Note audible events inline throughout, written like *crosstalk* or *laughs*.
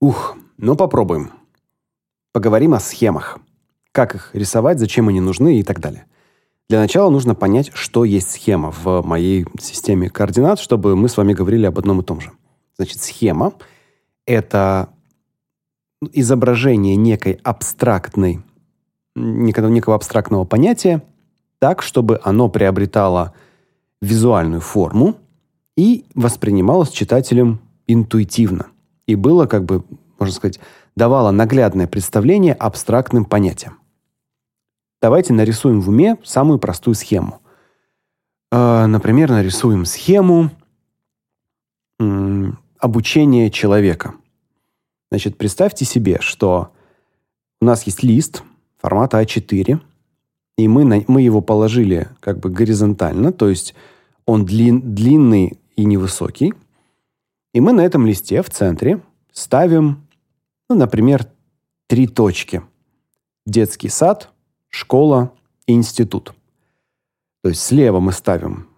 Ух, ну попробуем. Поговорим о схемах. Как их рисовать, зачем они нужны и так далее. Для начала нужно понять, что есть схема в моей системе координат, чтобы мы с вами говорили об одном и том же. Значит, схема это изображение некой абстрактной некого, некого абстрактного понятия так, чтобы оно приобретало визуальную форму и воспринималось читателем интуитивно. И было, как бы, можно сказать, давало наглядное представление абстрактным понятиям. Давайте нарисуем в уме самую простую схему. Э, например, нарисуем схему обучения человека. Значит, представьте себе, что у нас есть лист формата А4, и мы на, мы его положили как бы горизонтально, то есть он длин, длинный и невысокий. И мы на этом листе в центре ставим, ну, например, три точки. Детский сад, школа и институт. То есть слева мы ставим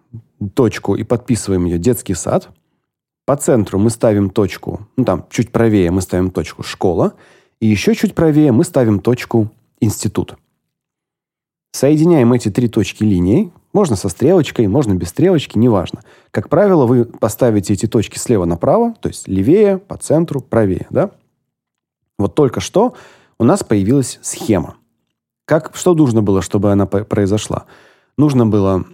точку и подписываем ее детский сад. По центру мы ставим точку, ну там чуть правее мы ставим точку школа, и еще чуть правее мы ставим точку институт. Соединяем эти три точки линией, можно со стрелочкой, можно без стрелочки, неважно. Как правило, вы поставите эти точки слева направо, то есть левее, по центру, правее, да? Вот только что у нас появилась схема. Как что нужно было, чтобы она произошла? Нужно было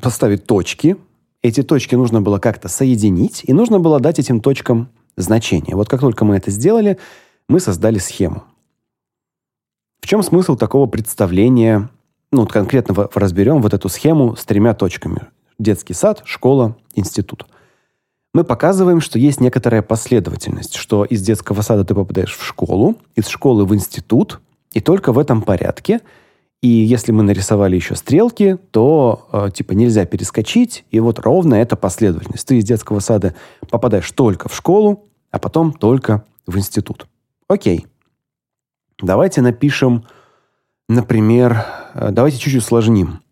поставить точки. Эти точки нужно было как-то соединить, и нужно было дать этим точкам значение. Вот как только мы это сделали, мы создали схему. В чем смысл такого представления ну, конкретно разберем вот эту схему с тремя точками. Детский сад, школа, институт. Мы показываем, что есть некоторая последовательность, что из детского сада ты попадаешь в школу, из школы в институт, и только в этом порядке. И если мы нарисовали еще стрелки, то э, типа нельзя перескочить, и вот ровно эта последовательность. Ты из детского сада попадаешь только в школу, а потом только в институт. Окей. Давайте напишем Например, э, давайте чуть-чуть усложним.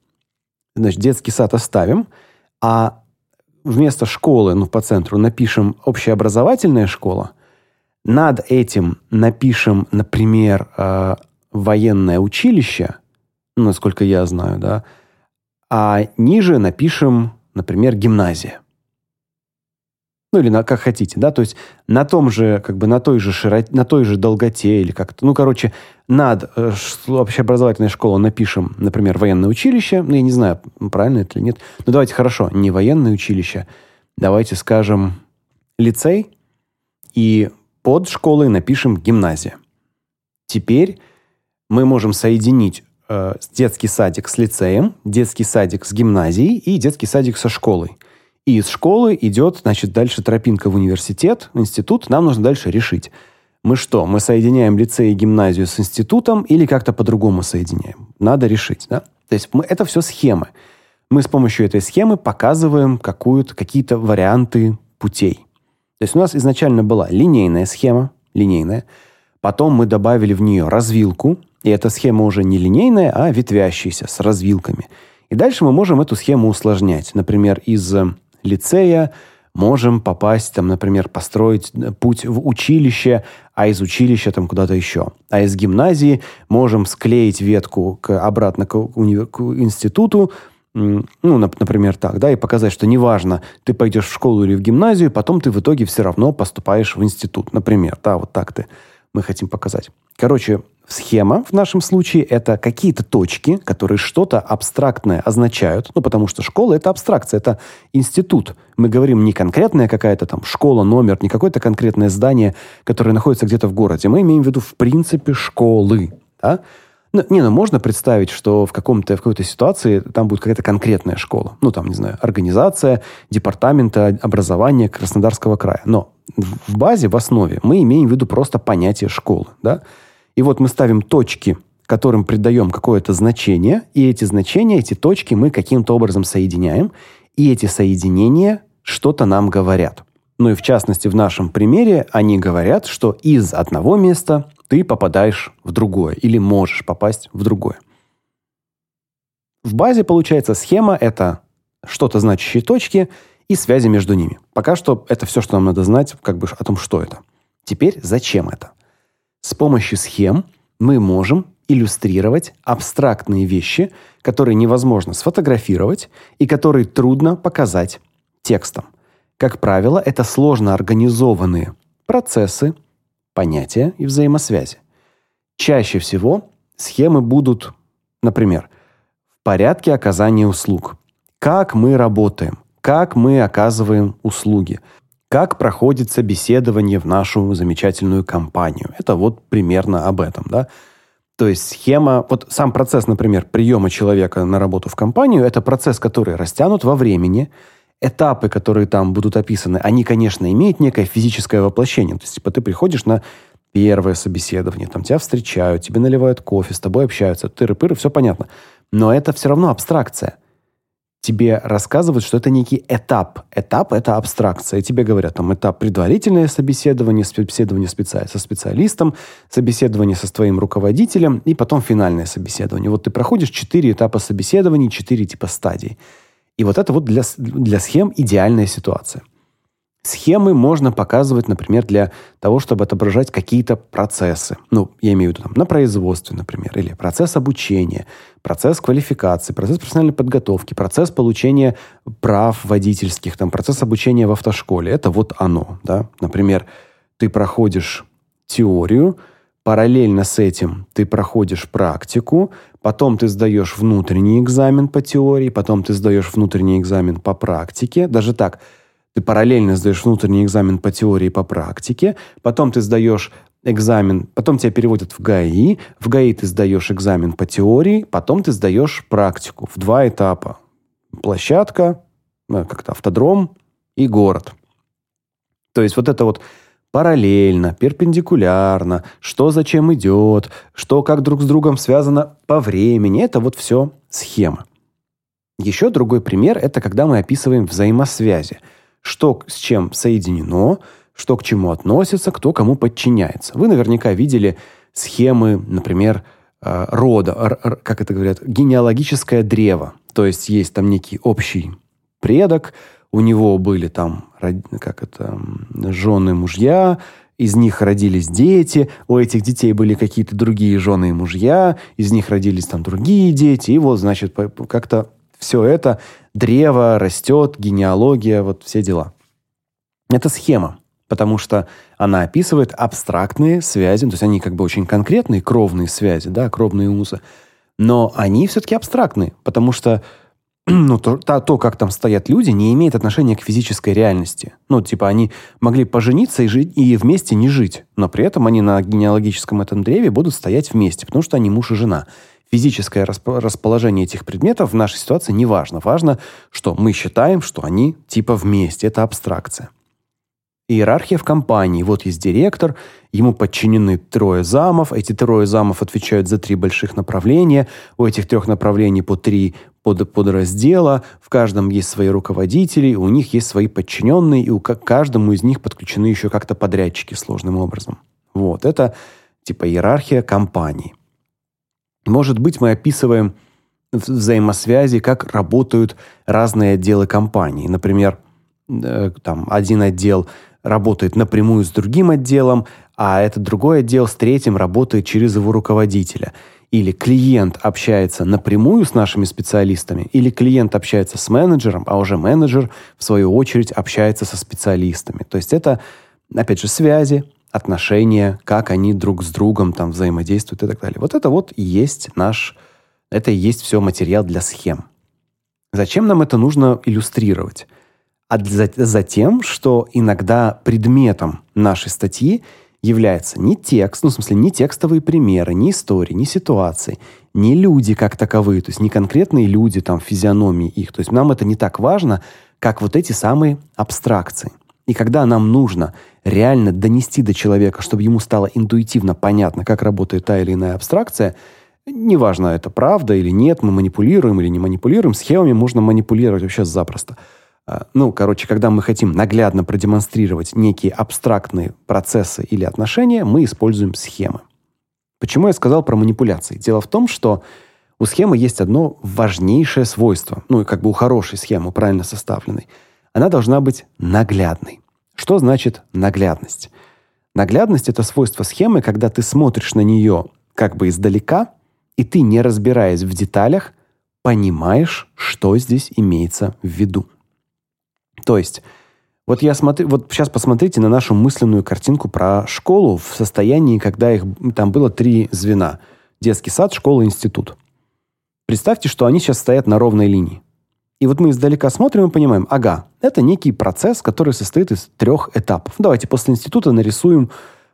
Значит, детский сад оставим, а вместо школы, ну, по центру напишем общеобразовательная школа. Над этим напишем, например, э, военное училище, ну, насколько я знаю, да. А ниже напишем, например, гимназия ну или на как хотите, да, то есть на том же, как бы на той же широте, на той же долготе или как-то, ну, короче, над э, общеобразовательной школой напишем, например, военное училище, ну, я не знаю, правильно это или нет, но давайте хорошо, не военное училище, давайте скажем лицей, и под школой напишем гимназия. Теперь мы можем соединить э, детский садик с лицеем, детский садик с гимназией и детский садик со школой – и из школы идет, значит, дальше тропинка в университет, в институт. Нам нужно дальше решить. Мы что, мы соединяем лицей и гимназию с институтом или как-то по-другому соединяем? Надо решить, да? То есть мы, это все схемы. Мы с помощью этой схемы показываем какую-то, какие-то варианты путей. То есть у нас изначально была линейная схема, линейная. Потом мы добавили в нее развилку, и эта схема уже не линейная, а ветвящаяся, с развилками. И дальше мы можем эту схему усложнять. Например, из лицея можем попасть, там, например, построить э, путь в училище, а из училища там куда-то еще. А из гимназии можем склеить ветку к, обратно к, уни- к институту, ну, например, так, да, и показать, что неважно, ты пойдешь в школу или в гимназию, потом ты в итоге все равно поступаешь в институт, например, да, вот так ты мы хотим показать. Короче, Схема в нашем случае это какие-то точки, которые что-то абстрактное означают. Ну, потому что школа это абстракция, это институт. Мы говорим не конкретная какая-то там школа, номер, не какое-то конкретное здание, которое находится где-то в городе. Мы имеем в виду в принципе школы, да? Ну, не, ну можно представить, что в каком-то в какой-то ситуации там будет какая-то конкретная школа. Ну, там, не знаю, организация департамента образования Краснодарского края. Но в базе, в основе мы имеем в виду просто понятие школы, да? И вот мы ставим точки, которым придаем какое-то значение, и эти значения, эти точки мы каким-то образом соединяем, и эти соединения что-то нам говорят. Ну и в частности в нашем примере они говорят, что из одного места ты попадаешь в другое или можешь попасть в другое. В базе получается схема это что-то значащие точки и связи между ними. Пока что это все, что нам надо знать, как бы о том, что это. Теперь зачем это? С помощью схем мы можем иллюстрировать абстрактные вещи, которые невозможно сфотографировать и которые трудно показать текстом. Как правило, это сложно организованные процессы, понятия и взаимосвязи. Чаще всего схемы будут, например, в порядке оказания услуг. Как мы работаем, как мы оказываем услуги, как проходит собеседование в нашу замечательную компанию. Это вот примерно об этом, да? То есть схема, вот сам процесс, например, приема человека на работу в компанию, это процесс, который растянут во времени. Этапы, которые там будут описаны, они, конечно, имеют некое физическое воплощение. То есть, типа, ты приходишь на первое собеседование, там тебя встречают, тебе наливают кофе, с тобой общаются, тыры-пыры, все понятно. Но это все равно абстракция тебе рассказывают, что это некий этап. Этап – это абстракция. И тебе говорят, там, этап предварительное собеседование, собеседование специ... со специалистом, собеседование со твоим руководителем и потом финальное собеседование. Вот ты проходишь четыре этапа собеседований, четыре типа стадий. И вот это вот для, для схем идеальная ситуация. Схемы можно показывать, например, для того, чтобы отображать какие-то процессы. Ну, я имею в виду там, на производстве, например, или процесс обучения, процесс квалификации, процесс профессиональной подготовки, процесс получения прав водительских, там, процесс обучения в автошколе. Это вот оно, да. Например, ты проходишь теорию, параллельно с этим ты проходишь практику, потом ты сдаешь внутренний экзамен по теории, потом ты сдаешь внутренний экзамен по практике. Даже так – ты параллельно сдаешь внутренний экзамен по теории и по практике, потом ты сдаешь экзамен, потом тебя переводят в ГАИ, в ГАИ ты сдаешь экзамен по теории, потом ты сдаешь практику в два этапа. Площадка, э, как-то автодром и город. То есть вот это вот параллельно, перпендикулярно, что зачем идет, что как друг с другом связано по времени. Это вот все схема. Еще другой пример – это когда мы описываем взаимосвязи – что с чем соединено, что к чему относится, кто кому подчиняется. Вы наверняка видели схемы, например, э, рода, как это говорят, генеалогическое древо. То есть есть там некий общий предок, у него были там как это жены, мужья, из них родились дети, у этих детей были какие-то другие жены и мужья, из них родились там другие дети, и вот, значит, как-то все это древо растет, генеалогия, вот все дела. Это схема, потому что она описывает абстрактные связи, то есть они как бы очень конкретные кровные связи, да, кровные узы, но они все-таки абстрактные, потому что *clears throat* ну, то, то, то, как там стоят люди, не имеет отношения к физической реальности. Ну, типа, они могли пожениться и жить и вместе не жить, но при этом они на генеалогическом этом древе будут стоять вместе, потому что они муж и жена физическое расположение этих предметов в нашей ситуации не важно. Важно, что мы считаем, что они типа вместе. Это абстракция. Иерархия в компании. Вот есть директор, ему подчинены трое замов. Эти трое замов отвечают за три больших направления. У этих трех направлений по три под, подраздела. В каждом есть свои руководители, у них есть свои подчиненные, и у каждому из них подключены еще как-то подрядчики сложным образом. Вот, это типа иерархия компании. Может быть, мы описываем взаимосвязи, как работают разные отделы компании. Например, э, там один отдел работает напрямую с другим отделом, а этот другой отдел с третьим работает через его руководителя. Или клиент общается напрямую с нашими специалистами, или клиент общается с менеджером, а уже менеджер в свою очередь общается со специалистами. То есть это опять же связи, отношения, как они друг с другом там взаимодействуют и так далее. Вот это вот и есть наш, это и есть все материал для схем. Зачем нам это нужно иллюстрировать? А за, за тем, что иногда предметом нашей статьи является не текст, ну, в смысле, не текстовые примеры, не истории, не ситуации, не люди как таковые, то есть не конкретные люди, там, физиономии их. То есть нам это не так важно, как вот эти самые абстракции. И когда нам нужно реально донести до человека, чтобы ему стало интуитивно понятно, как работает та или иная абстракция, неважно, это правда или нет, мы манипулируем или не манипулируем, схемами можно манипулировать вообще запросто. А, ну, короче, когда мы хотим наглядно продемонстрировать некие абстрактные процессы или отношения, мы используем схемы. Почему я сказал про манипуляции? Дело в том, что у схемы есть одно важнейшее свойство, ну, как бы у хорошей схемы, правильно составленной. Она должна быть наглядной. Что значит наглядность? Наглядность это свойство схемы, когда ты смотришь на нее как бы издалека, и ты, не разбираясь в деталях, понимаешь, что здесь имеется в виду. То есть, вот я смотрю, вот сейчас посмотрите на нашу мысленную картинку про школу в состоянии, когда их там было три звена: детский сад, школа, институт. Представьте, что они сейчас стоят на ровной линии. И вот мы издалека смотрим и понимаем, ага, это некий процесс, который состоит из трех этапов. Давайте после института нарисуем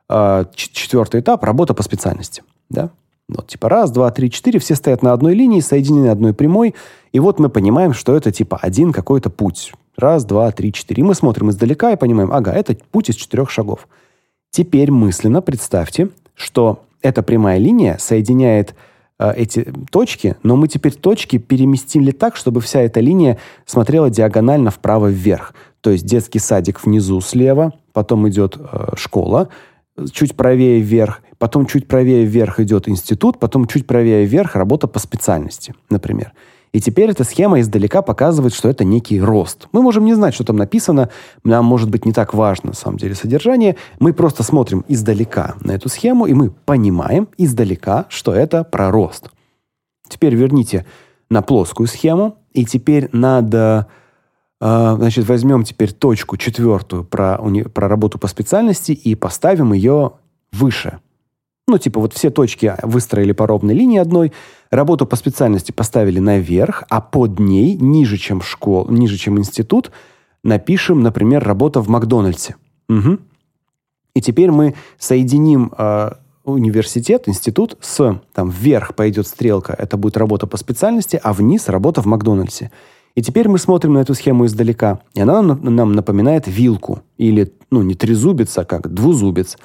э, четвертый этап работа по специальности, да? Вот типа раз, два, три, четыре, все стоят на одной линии, соединены одной прямой, и вот мы понимаем, что это типа один какой-то путь. Раз, два, три, четыре. И мы смотрим издалека и понимаем, ага, это путь из четырех шагов. Теперь мысленно представьте, что эта прямая линия соединяет Э, эти точки, но мы теперь точки переместили так, чтобы вся эта линия смотрела диагонально вправо вверх. То есть детский садик внизу слева, потом идет э, школа, чуть правее вверх, потом чуть правее вверх идет институт, потом чуть правее вверх работа по специальности, например. И теперь эта схема издалека показывает, что это некий рост. Мы можем не знать, что там написано, нам может быть не так важно на самом деле содержание. Мы просто смотрим издалека на эту схему, и мы понимаем издалека, что это про рост. Теперь верните на плоскую схему, и теперь надо э, значит, возьмем теперь точку четвертую про, про работу по специальности и поставим ее выше. Ну, типа вот все точки выстроили по ровной линии одной, работу по специальности поставили наверх, а под ней, ниже, чем школа, ниже, чем институт, напишем, например, работа в Макдональдсе. Угу. И теперь мы соединим э, университет, институт с там вверх пойдет стрелка, это будет работа по специальности, а вниз работа в Макдональдсе. И теперь мы смотрим на эту схему издалека, и она нам напоминает вилку или ну не трезубец, а как двузубец.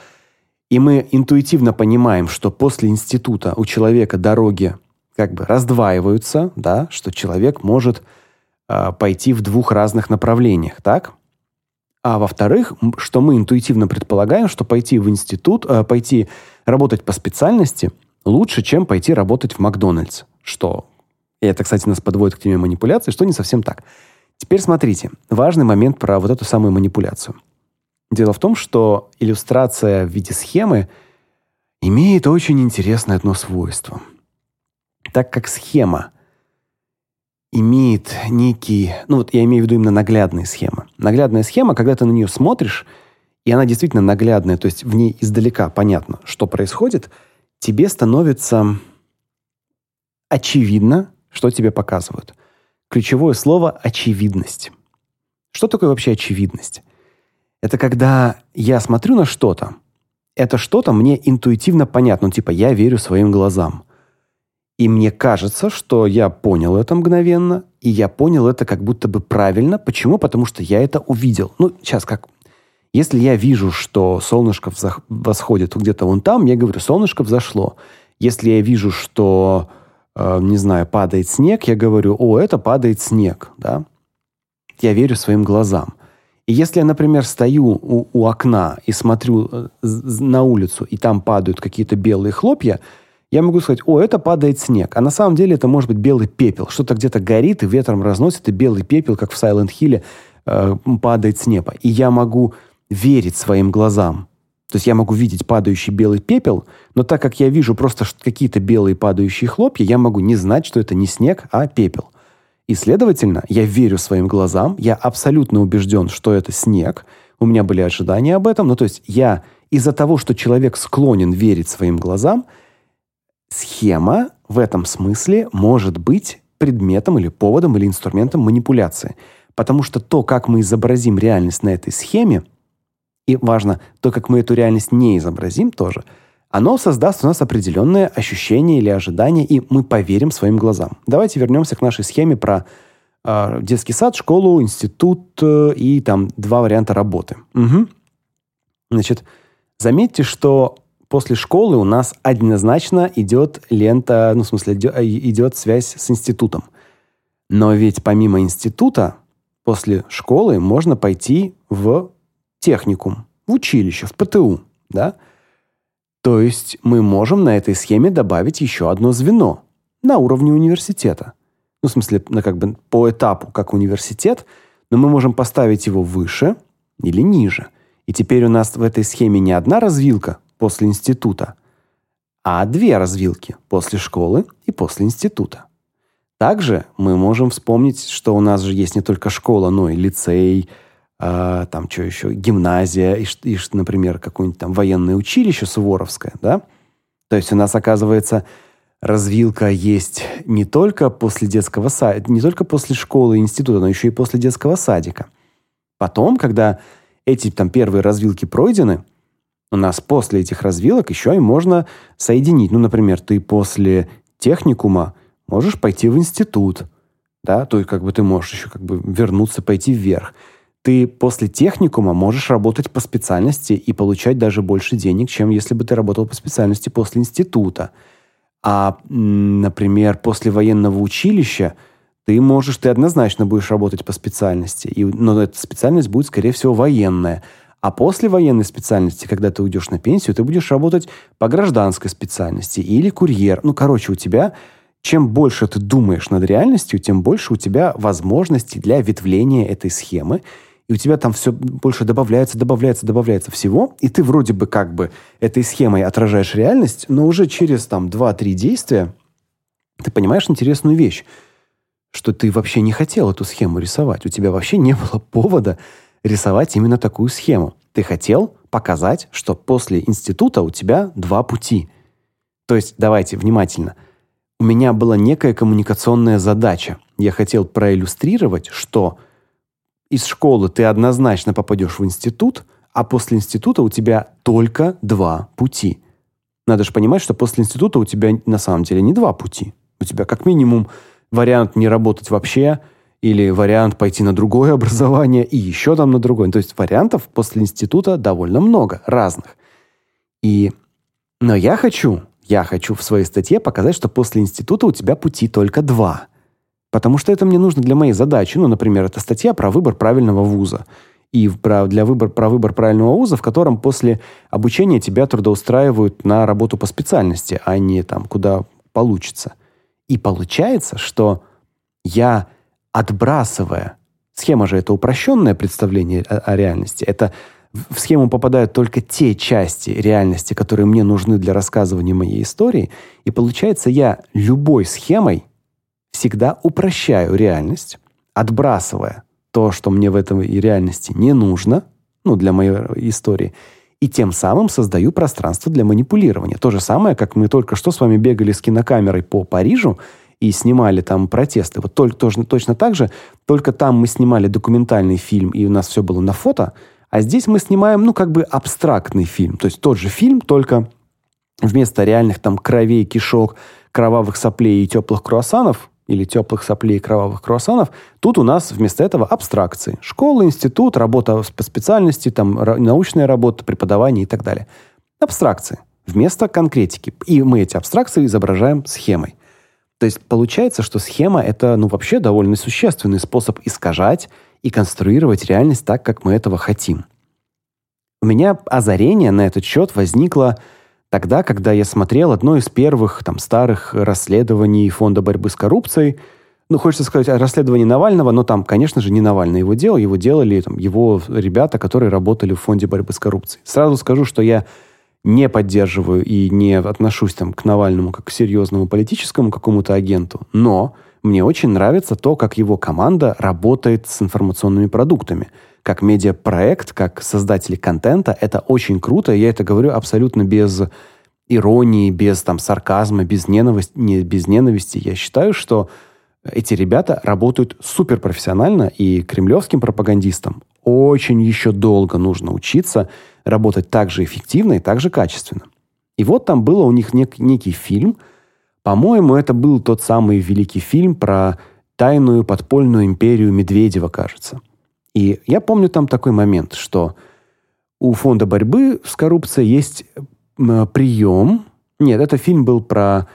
И мы интуитивно понимаем, что после института у человека дороги как бы раздваиваются, да, что человек может э, пойти в двух разных направлениях, так? А во-вторых, что мы интуитивно предполагаем, что пойти в институт, э, пойти работать по специальности лучше, чем пойти работать в Макдональдс. Что, и это, кстати, нас подводит к теме манипуляции, что не совсем так. Теперь смотрите, важный момент про вот эту самую манипуляцию – Дело в том, что иллюстрация в виде схемы имеет очень интересное одно свойство. Так как схема имеет некий, ну вот я имею в виду именно наглядные схемы. Наглядная схема, когда ты на нее смотришь, и она действительно наглядная, то есть в ней издалека понятно, что происходит, тебе становится очевидно, что тебе показывают. Ключевое слово очевидность. Что такое вообще очевидность? Это когда я смотрю на что-то, это что-то мне интуитивно понятно, ну, типа я верю своим глазам. И мне кажется, что я понял это мгновенно, и я понял это как будто бы правильно. Почему? Потому что я это увидел. Ну, сейчас как если я вижу, что солнышко восходит где-то вон там, я говорю, солнышко взошло. Если я вижу, что, э, не знаю, падает снег, я говорю, о, это падает снег, да? Я верю своим глазам. И если я, например, стою у, у окна и смотрю э, на улицу, и там падают какие-то белые хлопья, я могу сказать, о, это падает снег. А на самом деле это может быть белый пепел. Что-то где-то горит и ветром разносит, и белый пепел, как в Hill, э, падает с неба. И я могу верить своим глазам. То есть я могу видеть падающий белый пепел, но так как я вижу просто какие-то белые падающие хлопья, я могу не знать, что это не снег, а пепел. И, следовательно, я верю своим глазам, я абсолютно убежден, что это снег. У меня были ожидания об этом. Ну, то есть я из-за того, что человек склонен верить своим глазам, схема в этом смысле может быть предметом или поводом или инструментом манипуляции. Потому что то, как мы изобразим реальность на этой схеме, и важно, то, как мы эту реальность не изобразим тоже – оно создаст у нас определенное ощущение или ожидание, и мы поверим своим глазам. Давайте вернемся к нашей схеме про э, детский сад, школу, институт э, и там два варианта работы. Угу. Значит, заметьте, что после школы у нас однозначно идет лента, ну, в смысле, идет связь с институтом. Но ведь помимо института, после школы можно пойти в техникум, в училище, в ПТУ, да? То есть мы можем на этой схеме добавить еще одно звено на уровне университета. Ну, в смысле, на как бы по этапу, как университет, но мы можем поставить его выше или ниже. И теперь у нас в этой схеме не одна развилка после института, а две развилки после школы и после института. Также мы можем вспомнить, что у нас же есть не только школа, но и лицей, э, там что еще, гимназия и, и например, какое-нибудь там военное училище Суворовское, да? То есть у нас оказывается развилка есть не только после детского сада, не только после школы и института, но еще и после детского садика. Потом, когда эти там первые развилки пройдены, у нас после этих развилок еще и можно соединить. Ну, например, ты после техникума можешь пойти в институт, да, то есть как бы ты можешь еще как бы вернуться, пойти вверх. Ты после техникума можешь работать по специальности и получать даже больше денег, чем если бы ты работал по специальности после института. А, например, после военного училища ты можешь, ты однозначно будешь работать по специальности, и, но эта специальность будет, скорее всего, военная. А после военной специальности, когда ты уйдешь на пенсию, ты будешь работать по гражданской специальности или курьер. Ну, короче, у тебя чем больше ты думаешь над реальностью, тем больше у тебя возможностей для ветвления этой схемы, и у тебя там все больше добавляется, добавляется, добавляется всего, и ты вроде бы как бы этой схемой отражаешь реальность, но уже через там 2-3 действия ты понимаешь интересную вещь, что ты вообще не хотел эту схему рисовать. У тебя вообще не было повода рисовать именно такую схему. Ты хотел показать, что после института у тебя два пути. То есть, давайте внимательно – у меня была некая коммуникационная задача. Я хотел проиллюстрировать, что из школы ты однозначно попадешь в институт, а после института у тебя только два пути. Надо же понимать, что после института у тебя на самом деле не два пути. У тебя как минимум вариант не работать вообще или вариант пойти на другое *laughs* образование и еще там на другое. То есть вариантов после института довольно много, разных. И но я хочу я хочу в своей статье показать, что после института у тебя пути только два. Потому что это мне нужно для моей задачи. Ну, например, это статья про выбор правильного вуза. И про, для выбор, про выбор правильного вуза, в котором после обучения тебя трудоустраивают на работу по специальности, а не там куда получится. И получается, что я, отбрасывая... Схема же это упрощенное представление о, о реальности. Это в схему попадают только те части реальности, которые мне нужны для рассказывания моей истории, и получается, я любой схемой всегда упрощаю реальность, отбрасывая то, что мне в этой реальности не нужно, ну, для моей истории, и тем самым создаю пространство для манипулирования. То же самое, как мы только что с вами бегали с кинокамерой по Парижу и снимали там протесты. Вот только, тоже, точно так же, только там мы снимали документальный фильм, и у нас все было на фото, а здесь мы снимаем, ну, как бы абстрактный фильм. То есть тот же фильм, только вместо реальных там кровей, кишок, кровавых соплей и теплых круассанов, или теплых соплей и кровавых круассанов, тут у нас вместо этого абстракции. Школа, институт, работа по специальности, там научная работа, преподавание и так далее. Абстракции вместо конкретики. И мы эти абстракции изображаем схемой. То есть получается, что схема это, ну, вообще довольно существенный способ искажать и конструировать реальность так, как мы этого хотим. У меня озарение на этот счет возникло тогда, когда я смотрел одно из первых там старых расследований Фонда борьбы с коррупцией. Ну, хочется сказать о расследовании Навального, но там, конечно же, не Навальный его делал, его делали там его ребята, которые работали в Фонде борьбы с коррупцией. Сразу скажу, что я не поддерживаю и не отношусь там к Навальному как к серьезному политическому какому-то агенту, но мне очень нравится то, как его команда работает с информационными продуктами. Как медиапроект, как создатели контента, это очень круто. Я это говорю абсолютно без иронии, без там сарказма, без ненависти, не без ненависти. Я считаю, что эти ребята работают суперпрофессионально, и кремлевским пропагандистам очень еще долго нужно учиться работать так же эффективно и так же качественно. И вот там было у них нек- некий фильм – по-моему, это был тот самый великий фильм про тайную подпольную империю Медведева, кажется. И я помню там такой момент, что у фонда борьбы с коррупцией есть прием. Нет, это фильм был про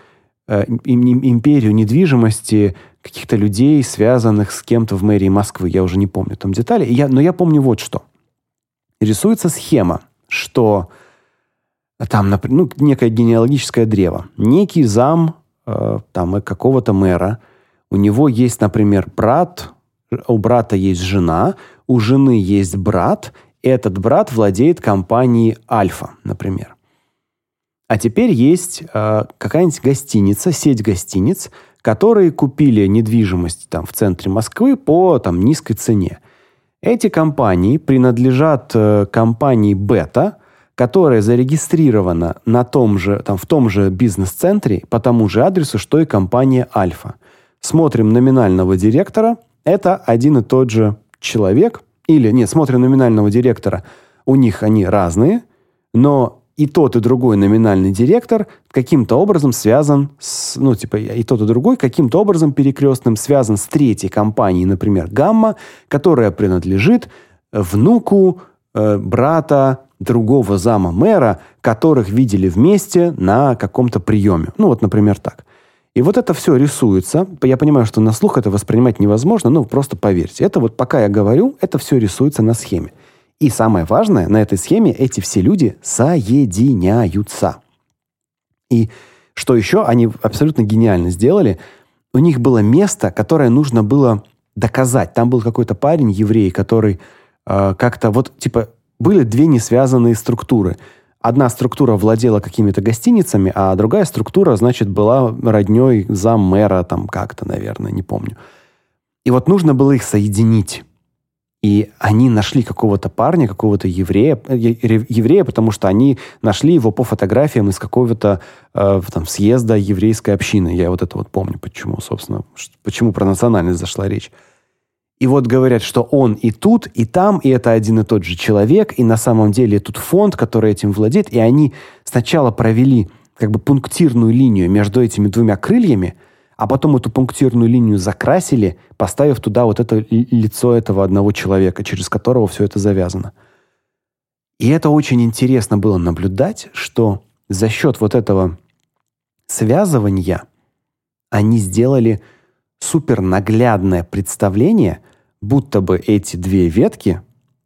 э, империю недвижимости каких-то людей, связанных с кем-то в мэрии Москвы. Я уже не помню там детали. Я, но я помню вот что. Рисуется схема, что там, ну, некое генеалогическое древо. Некий зам э, там какого-то мэра, у него есть, например, брат, у брата есть жена, у жены есть брат, этот брат владеет компанией Альфа, например. А теперь есть э, какая-нибудь гостиница, сеть гостиниц, которые купили недвижимость там в центре Москвы по там низкой цене. Эти компании принадлежат э, компании Бета, которая зарегистрирована на том же, там, в том же бизнес-центре по тому же адресу, что и компания Альфа. Смотрим номинального директора, это один и тот же человек, или нет, смотрим номинального директора, у них они разные, но и тот, и другой номинальный директор каким-то образом связан с, ну, типа, и тот, и другой каким-то образом перекрестным связан с третьей компанией, например, Гамма, которая принадлежит внуку э, брата другого зама мэра, которых видели вместе на каком-то приеме. Ну вот, например, так. И вот это все рисуется. Я понимаю, что на слух это воспринимать невозможно, но просто поверьте. Это вот пока я говорю, это все рисуется на схеме. И самое важное, на этой схеме эти все люди соединяются. И что еще они абсолютно гениально сделали, у них было место, которое нужно было доказать. Там был какой-то парень, еврей, который э, как-то вот типа были две несвязанные структуры. Одна структура владела какими-то гостиницами, а другая структура, значит, была родней за мэра там как-то, наверное, не помню. И вот нужно было их соединить. И они нашли какого-то парня, какого-то еврея, э, еврея, потому что они нашли его по фотографиям из какого-то э, там съезда еврейской общины. Я вот это вот помню, почему, собственно, почему про национальность зашла речь. И вот говорят, что он и тут, и там, и это один и тот же человек, и на самом деле тут фонд, который этим владеет, и они сначала провели как бы пунктирную линию между этими двумя крыльями, а потом эту пунктирную линию закрасили, поставив туда вот это лицо этого одного человека, через которого все это завязано. И это очень интересно было наблюдать, что за счет вот этого связывания они сделали супер наглядное представление, будто бы эти две ветки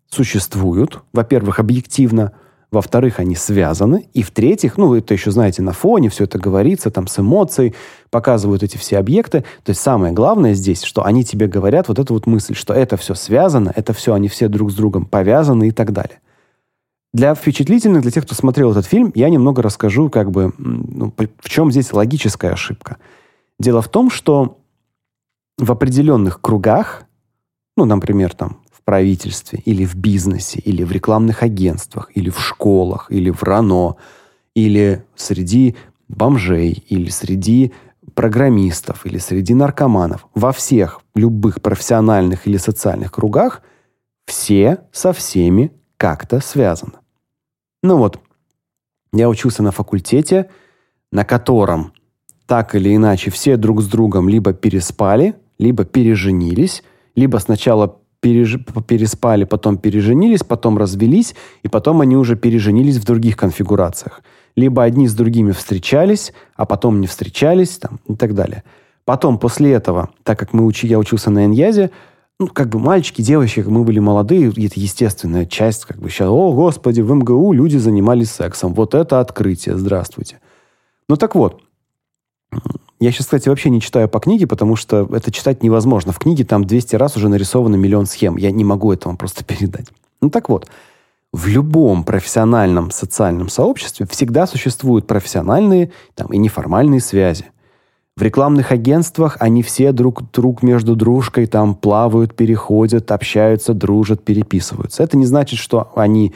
существуют, во-первых, объективно, во-вторых, они связаны, и в-третьих, ну, это еще, знаете, на фоне все это говорится, там, с эмоцией, показывают эти все объекты. То есть самое главное здесь, что они тебе говорят вот эту вот мысль, что это все связано, это все, они все друг с другом повязаны и так далее. Для впечатлительных, для тех, кто смотрел этот фильм, я немного расскажу, как бы, ну, в чем здесь логическая ошибка. Дело в том, что в определенных кругах, ну, например, там, в правительстве, или в бизнесе, или в рекламных агентствах, или в школах, или в РАНО, или среди бомжей, или среди программистов, или среди наркоманов, во всех любых профессиональных или социальных кругах все со всеми как-то связаны. Ну вот, я учился на факультете, на котором так или иначе все друг с другом либо переспали, либо переженились, либо сначала переж... переспали, потом переженились, потом развелись, и потом они уже переженились в других конфигурациях. Либо одни с другими встречались, а потом не встречались, там, и так далее. Потом, после этого, так как мы учи, я учился на Иньязе, ну, как бы мальчики, девочки, мы были молодые, это естественная часть, как бы сейчас, о, господи, в МГУ люди занимались сексом. Вот это открытие, здравствуйте. Ну, так вот, я сейчас, кстати, вообще не читаю по книге, потому что это читать невозможно. В книге там 200 раз уже нарисовано миллион схем. Я не могу это просто *laughs* передать. Ну так вот, в любом профессиональном социальном сообществе всегда существуют профессиональные там, и неформальные связи. В рекламных агентствах они все друг друг между дружкой там плавают, переходят, общаются, дружат, переписываются. Это не значит, что они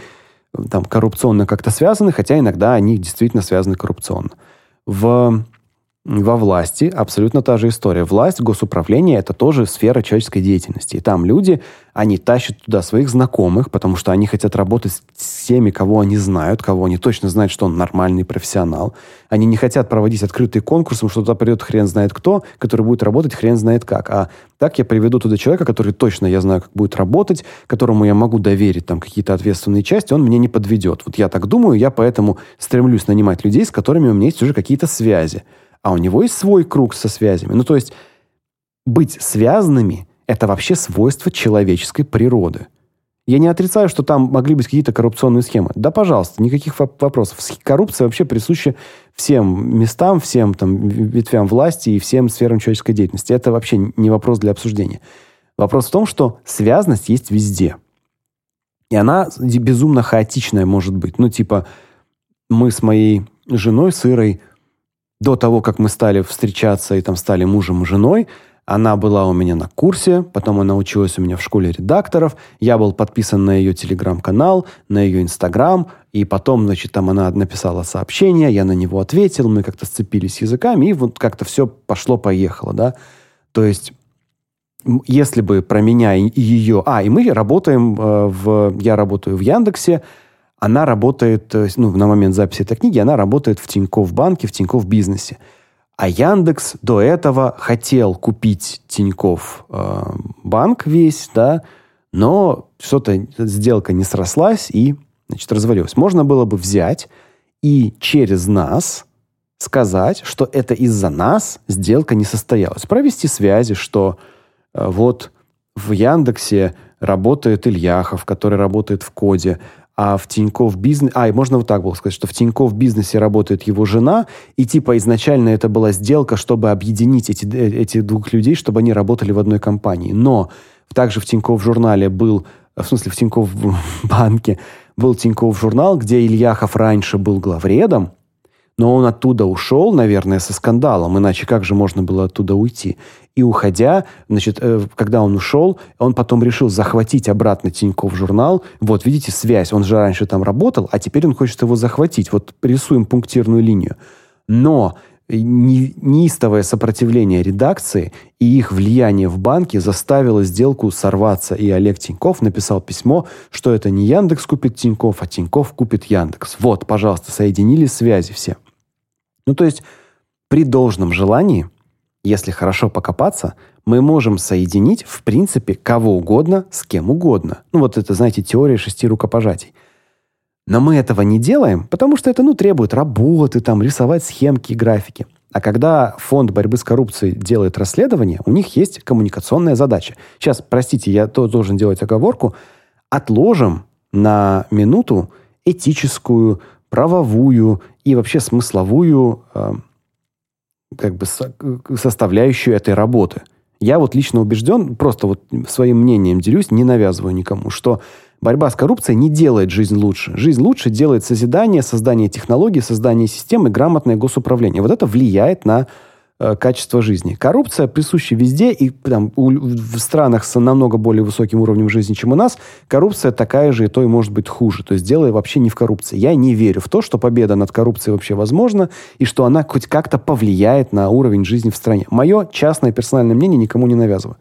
там коррупционно как-то связаны, хотя иногда они действительно связаны коррупционно. В во власти абсолютно та же история. Власть, госуправление – это тоже сфера человеческой деятельности. И там люди, они тащат туда своих знакомых, потому что они хотят работать с теми, кого они знают, кого они точно знают, что он нормальный профессионал. Они не хотят проводить открытые конкурсы, что туда придет хрен знает кто, который будет работать хрен знает как. А так я приведу туда человека, который точно я знаю, как будет работать, которому я могу доверить там какие-то ответственные части, он меня не подведет. Вот я так думаю, я поэтому стремлюсь нанимать людей, с которыми у меня есть уже какие-то связи а у него есть свой круг со связями. Ну, то есть быть связанными – это вообще свойство человеческой природы. Я не отрицаю, что там могли быть какие-то коррупционные схемы. Да, пожалуйста, никаких вопросов. Коррупция вообще присуща всем местам, всем там ветвям власти и всем сферам человеческой деятельности. Это вообще не вопрос для обсуждения. Вопрос в том, что связанность есть везде. И она безумно хаотичная может быть. Ну, типа, мы с моей женой, с Ирой, до того, как мы стали встречаться и там стали мужем и женой, она была у меня на курсе, потом она училась у меня в школе редакторов, я был подписан на ее телеграм-канал, на ее инстаграм, и потом, значит, там она написала сообщение, я на него ответил, мы как-то сцепились языками, и вот как-то все пошло-поехало, да. То есть если бы про меня и ее... А, и мы работаем э, в... Я работаю в Яндексе, она работает, ну, на момент записи этой книги, она работает в Тинькофф банке, в Тинькофф бизнесе. А Яндекс до этого хотел купить Тинькофф э, банк весь, да, но что-то сделка не срослась и, значит, развалилась. Можно было бы взять и через нас сказать, что это из-за нас сделка не состоялась. Провести связи, что э, вот в Яндексе работает Ильяхов, который работает в коде, а в Тинькофф бизнес... А, и можно вот так было сказать, что в Тинькофф бизнесе работает его жена, и типа изначально это была сделка, чтобы объединить эти, э, эти двух людей, чтобы они работали в одной компании. Но также в Тинькофф журнале был, в смысле в Тинькофф *laughs* банке, был Тинькофф журнал, где Ильяхов раньше был главредом, но он оттуда ушел, наверное, со скандалом, иначе как же можно было оттуда уйти? И уходя, значит, э, когда он ушел, он потом решил захватить обратно Тинькофф журнал. Вот, видите, связь. Он же раньше там работал, а теперь он хочет его захватить. Вот рисуем пунктирную линию. Но неистовое сопротивление редакции и их влияние в банке заставило сделку сорваться. И Олег Тиньков написал письмо, что это не Яндекс купит Тиньков, а Тиньков купит Яндекс. Вот, пожалуйста, соединили связи все. Ну, то есть при должном желании, если хорошо покопаться, мы можем соединить, в принципе, кого угодно с кем угодно. Ну, вот это, знаете, теория шести рукопожатий. Но мы этого не делаем, потому что это, ну, требует работы, там, рисовать схемки и графики. А когда фонд борьбы с коррупцией делает расследование, у них есть коммуникационная задача. Сейчас, простите, я то должен делать оговорку. Отложим на минуту этическую, правовую и вообще смысловую э, как бы со, составляющую этой работы. Я вот лично убежден, просто вот своим мнением делюсь, не навязываю никому, что борьба с коррупцией не делает жизнь лучше. Жизнь лучше делает созидание, создание технологий, создание системы, грамотное госуправление. Вот это влияет на качество жизни. Коррупция присуща везде, и там, у, в странах с намного более высоким уровнем жизни, чем у нас, коррупция такая же, и то и может быть хуже. То есть дело вообще не в коррупции. Я не верю в то, что победа над коррупцией вообще возможна, и что она хоть как-то повлияет на уровень жизни в стране. Мое частное персональное мнение никому не навязываю.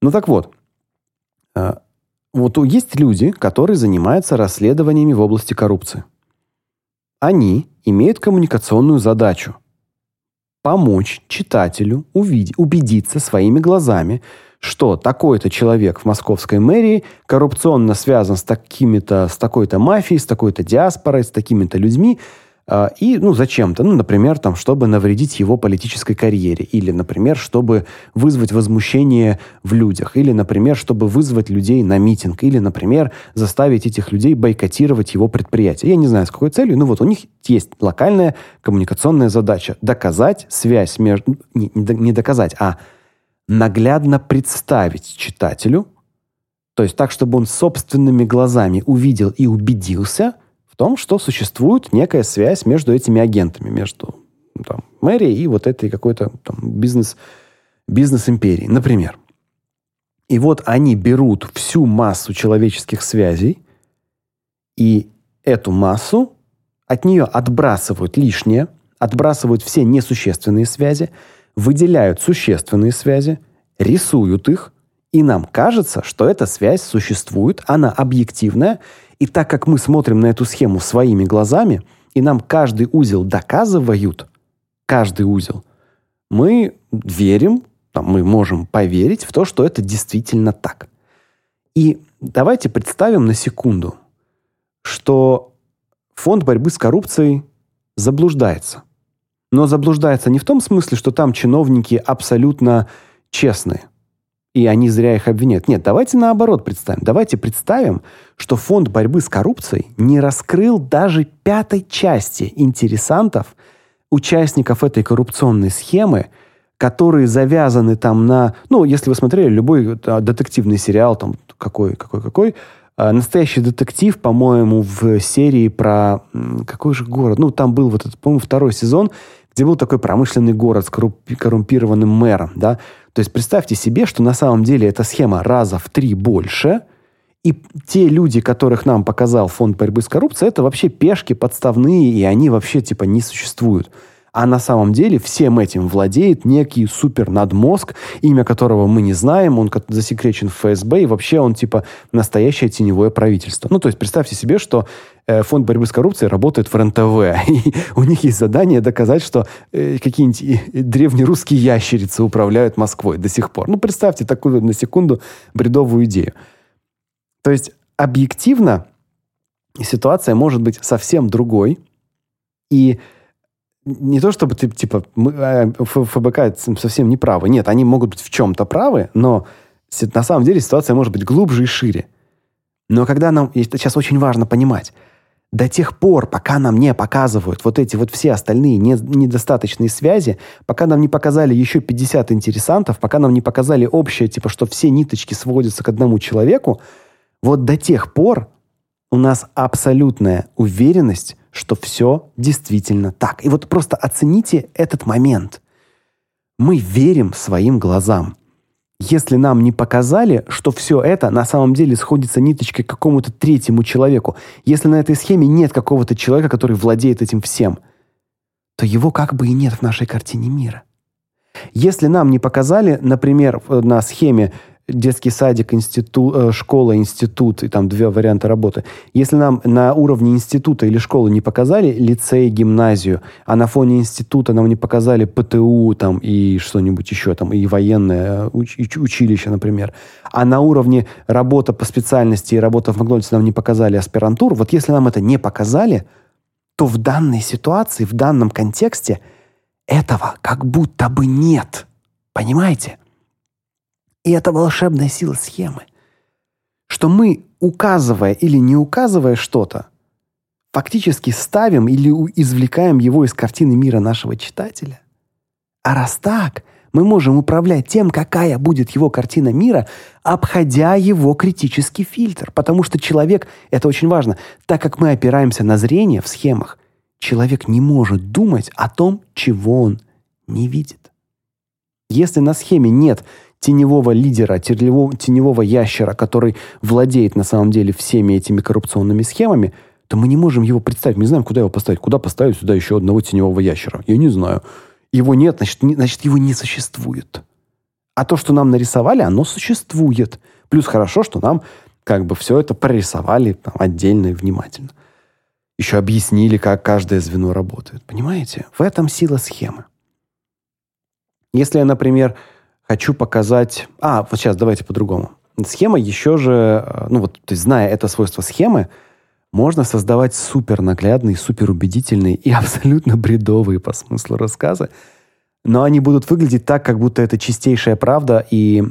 Ну так вот, э, вот есть люди, которые занимаются расследованиями в области коррупции. Они имеют коммуникационную задачу – помочь читателю увидеть, убедиться своими глазами, что такой-то человек в московской мэрии коррупционно связан с такими-то, с такой-то мафией, с такой-то диаспорой, с такими-то людьми, и, ну, зачем-то, ну, например, там, чтобы навредить его политической карьере, или, например, чтобы вызвать возмущение в людях, или, например, чтобы вызвать людей на митинг, или, например, заставить этих людей бойкотировать его предприятие. Я не знаю, с какой целью, но вот у них есть локальная коммуникационная задача – доказать связь между... Не, не доказать, а наглядно представить читателю, то есть так, чтобы он собственными глазами увидел и убедился – в том, что существует некая связь между этими агентами, между ну, там, мэрией и вот этой какой-то там, бизнес, бизнес-империей, например. И вот они берут всю массу человеческих связей, и эту массу от нее отбрасывают лишнее, отбрасывают все несущественные связи, выделяют существенные связи, рисуют их, и нам кажется, что эта связь существует, она объективная, и так как мы смотрим на эту схему своими глазами, и нам каждый узел доказывают, каждый узел, мы верим, мы можем поверить в то, что это действительно так. И давайте представим на секунду, что фонд борьбы с коррупцией заблуждается. Но заблуждается не в том смысле, что там чиновники абсолютно честные – и они зря их обвиняют. Нет, давайте наоборот представим. Давайте представим, что фонд борьбы с коррупцией не раскрыл даже пятой части интересантов, участников этой коррупционной схемы, которые завязаны там на... Ну, если вы смотрели любой а, детективный сериал, там какой, какой, какой, э, настоящий детектив, по-моему, в серии про какой же город? Ну, там был вот этот, по-моему, второй сезон, где был такой промышленный город с коррумпированным мэром, да. То есть представьте себе, что на самом деле эта схема раза в три больше, и те люди, которых нам показал фонд борьбы с коррупцией, это вообще пешки подставные, и они вообще типа не существуют. А на самом деле всем этим владеет некий супер надмозг, имя которого мы не знаем, он засекречен в ФСБ, и вообще он типа настоящее теневое правительство. Ну, то есть представьте себе, что э, фонд борьбы с коррупцией работает в РНТВ, *laughs* и у них есть задание доказать, что э, какие-нибудь э, древнерусские ящерицы управляют Москвой до сих пор. Ну, представьте такую на секунду бредовую идею. То есть объективно ситуация может быть совсем другой, и не то чтобы ты, типа, мы, а, ФБК совсем не правы. Нет, они могут быть в чем-то правы, но на самом деле ситуация может быть глубже и шире. Но когда нам, это сейчас очень важно понимать, до тех пор, пока нам не показывают вот эти вот все остальные не, недостаточные связи, пока нам не показали еще 50 интересантов, пока нам не показали общее, типа, что все ниточки сводятся к одному человеку, вот до тех пор у нас абсолютная уверенность, что все действительно так. И вот просто оцените этот момент. Мы верим своим глазам. Если нам не показали, что все это на самом деле сходится ниточкой к какому-то третьему человеку, если на этой схеме нет какого-то человека, который владеет этим всем, то его как бы и нет в нашей картине мира. Если нам не показали, например, на схеме детский садик, институт, э, школа, институт, и там две варианта работы. Если нам на уровне института или школы не показали лицей, гимназию, а на фоне института нам не показали ПТУ там и что-нибудь еще, там и военное уч- училище, например, а на уровне работа по специальности и работа в Макдональдсе нам не показали аспирантуру, вот если нам это не показали, то в данной ситуации, в данном контексте этого как будто бы нет. Понимаете? И это волшебная сила схемы. Что мы, указывая или не указывая что-то, фактически ставим или извлекаем его из картины мира нашего читателя. А раз так, мы можем управлять тем, какая будет его картина мира, обходя его критический фильтр. Потому что человек, это очень важно, так как мы опираемся на зрение в схемах, человек не может думать о том, чего он не видит. Если на схеме нет теневого лидера, теневого, теневого ящера, который владеет на самом деле всеми этими коррупционными схемами, то мы не можем его представить. Мы не знаем, куда его поставить. Куда поставить сюда еще одного теневого ящера? Я не знаю. Его нет, значит, не, значит его не существует. А то, что нам нарисовали, оно существует. Плюс хорошо, что нам как бы все это прорисовали там, отдельно и внимательно. Еще объяснили, как каждое звено работает. Понимаете? В этом сила схемы. Если я, например, хочу показать... А, вот сейчас давайте по-другому. Схема еще же, э, ну вот, то есть зная это свойство схемы, можно создавать супер наглядные, супер убедительные и *laughs* абсолютно бредовые по смыслу рассказы, но они будут выглядеть так, как будто это чистейшая правда, и,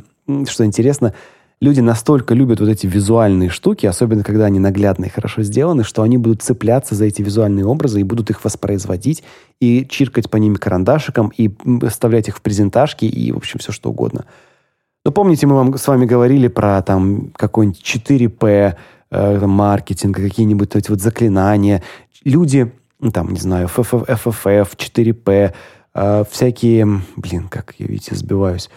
что интересно, люди настолько любят вот эти визуальные штуки, особенно когда они наглядные, хорошо сделаны, что они будут цепляться за эти визуальные образы и будут их воспроизводить и чиркать по ним карандашиком и вставлять их в презентажки и, в общем, все что угодно. Но помните, мы вам с вами говорили про там какой-нибудь 4P э, маркетинг, какие-нибудь эти вот заклинания. Люди, ну, там, не знаю, FFF, 4P, э, всякие, блин, как я, видите, сбиваюсь.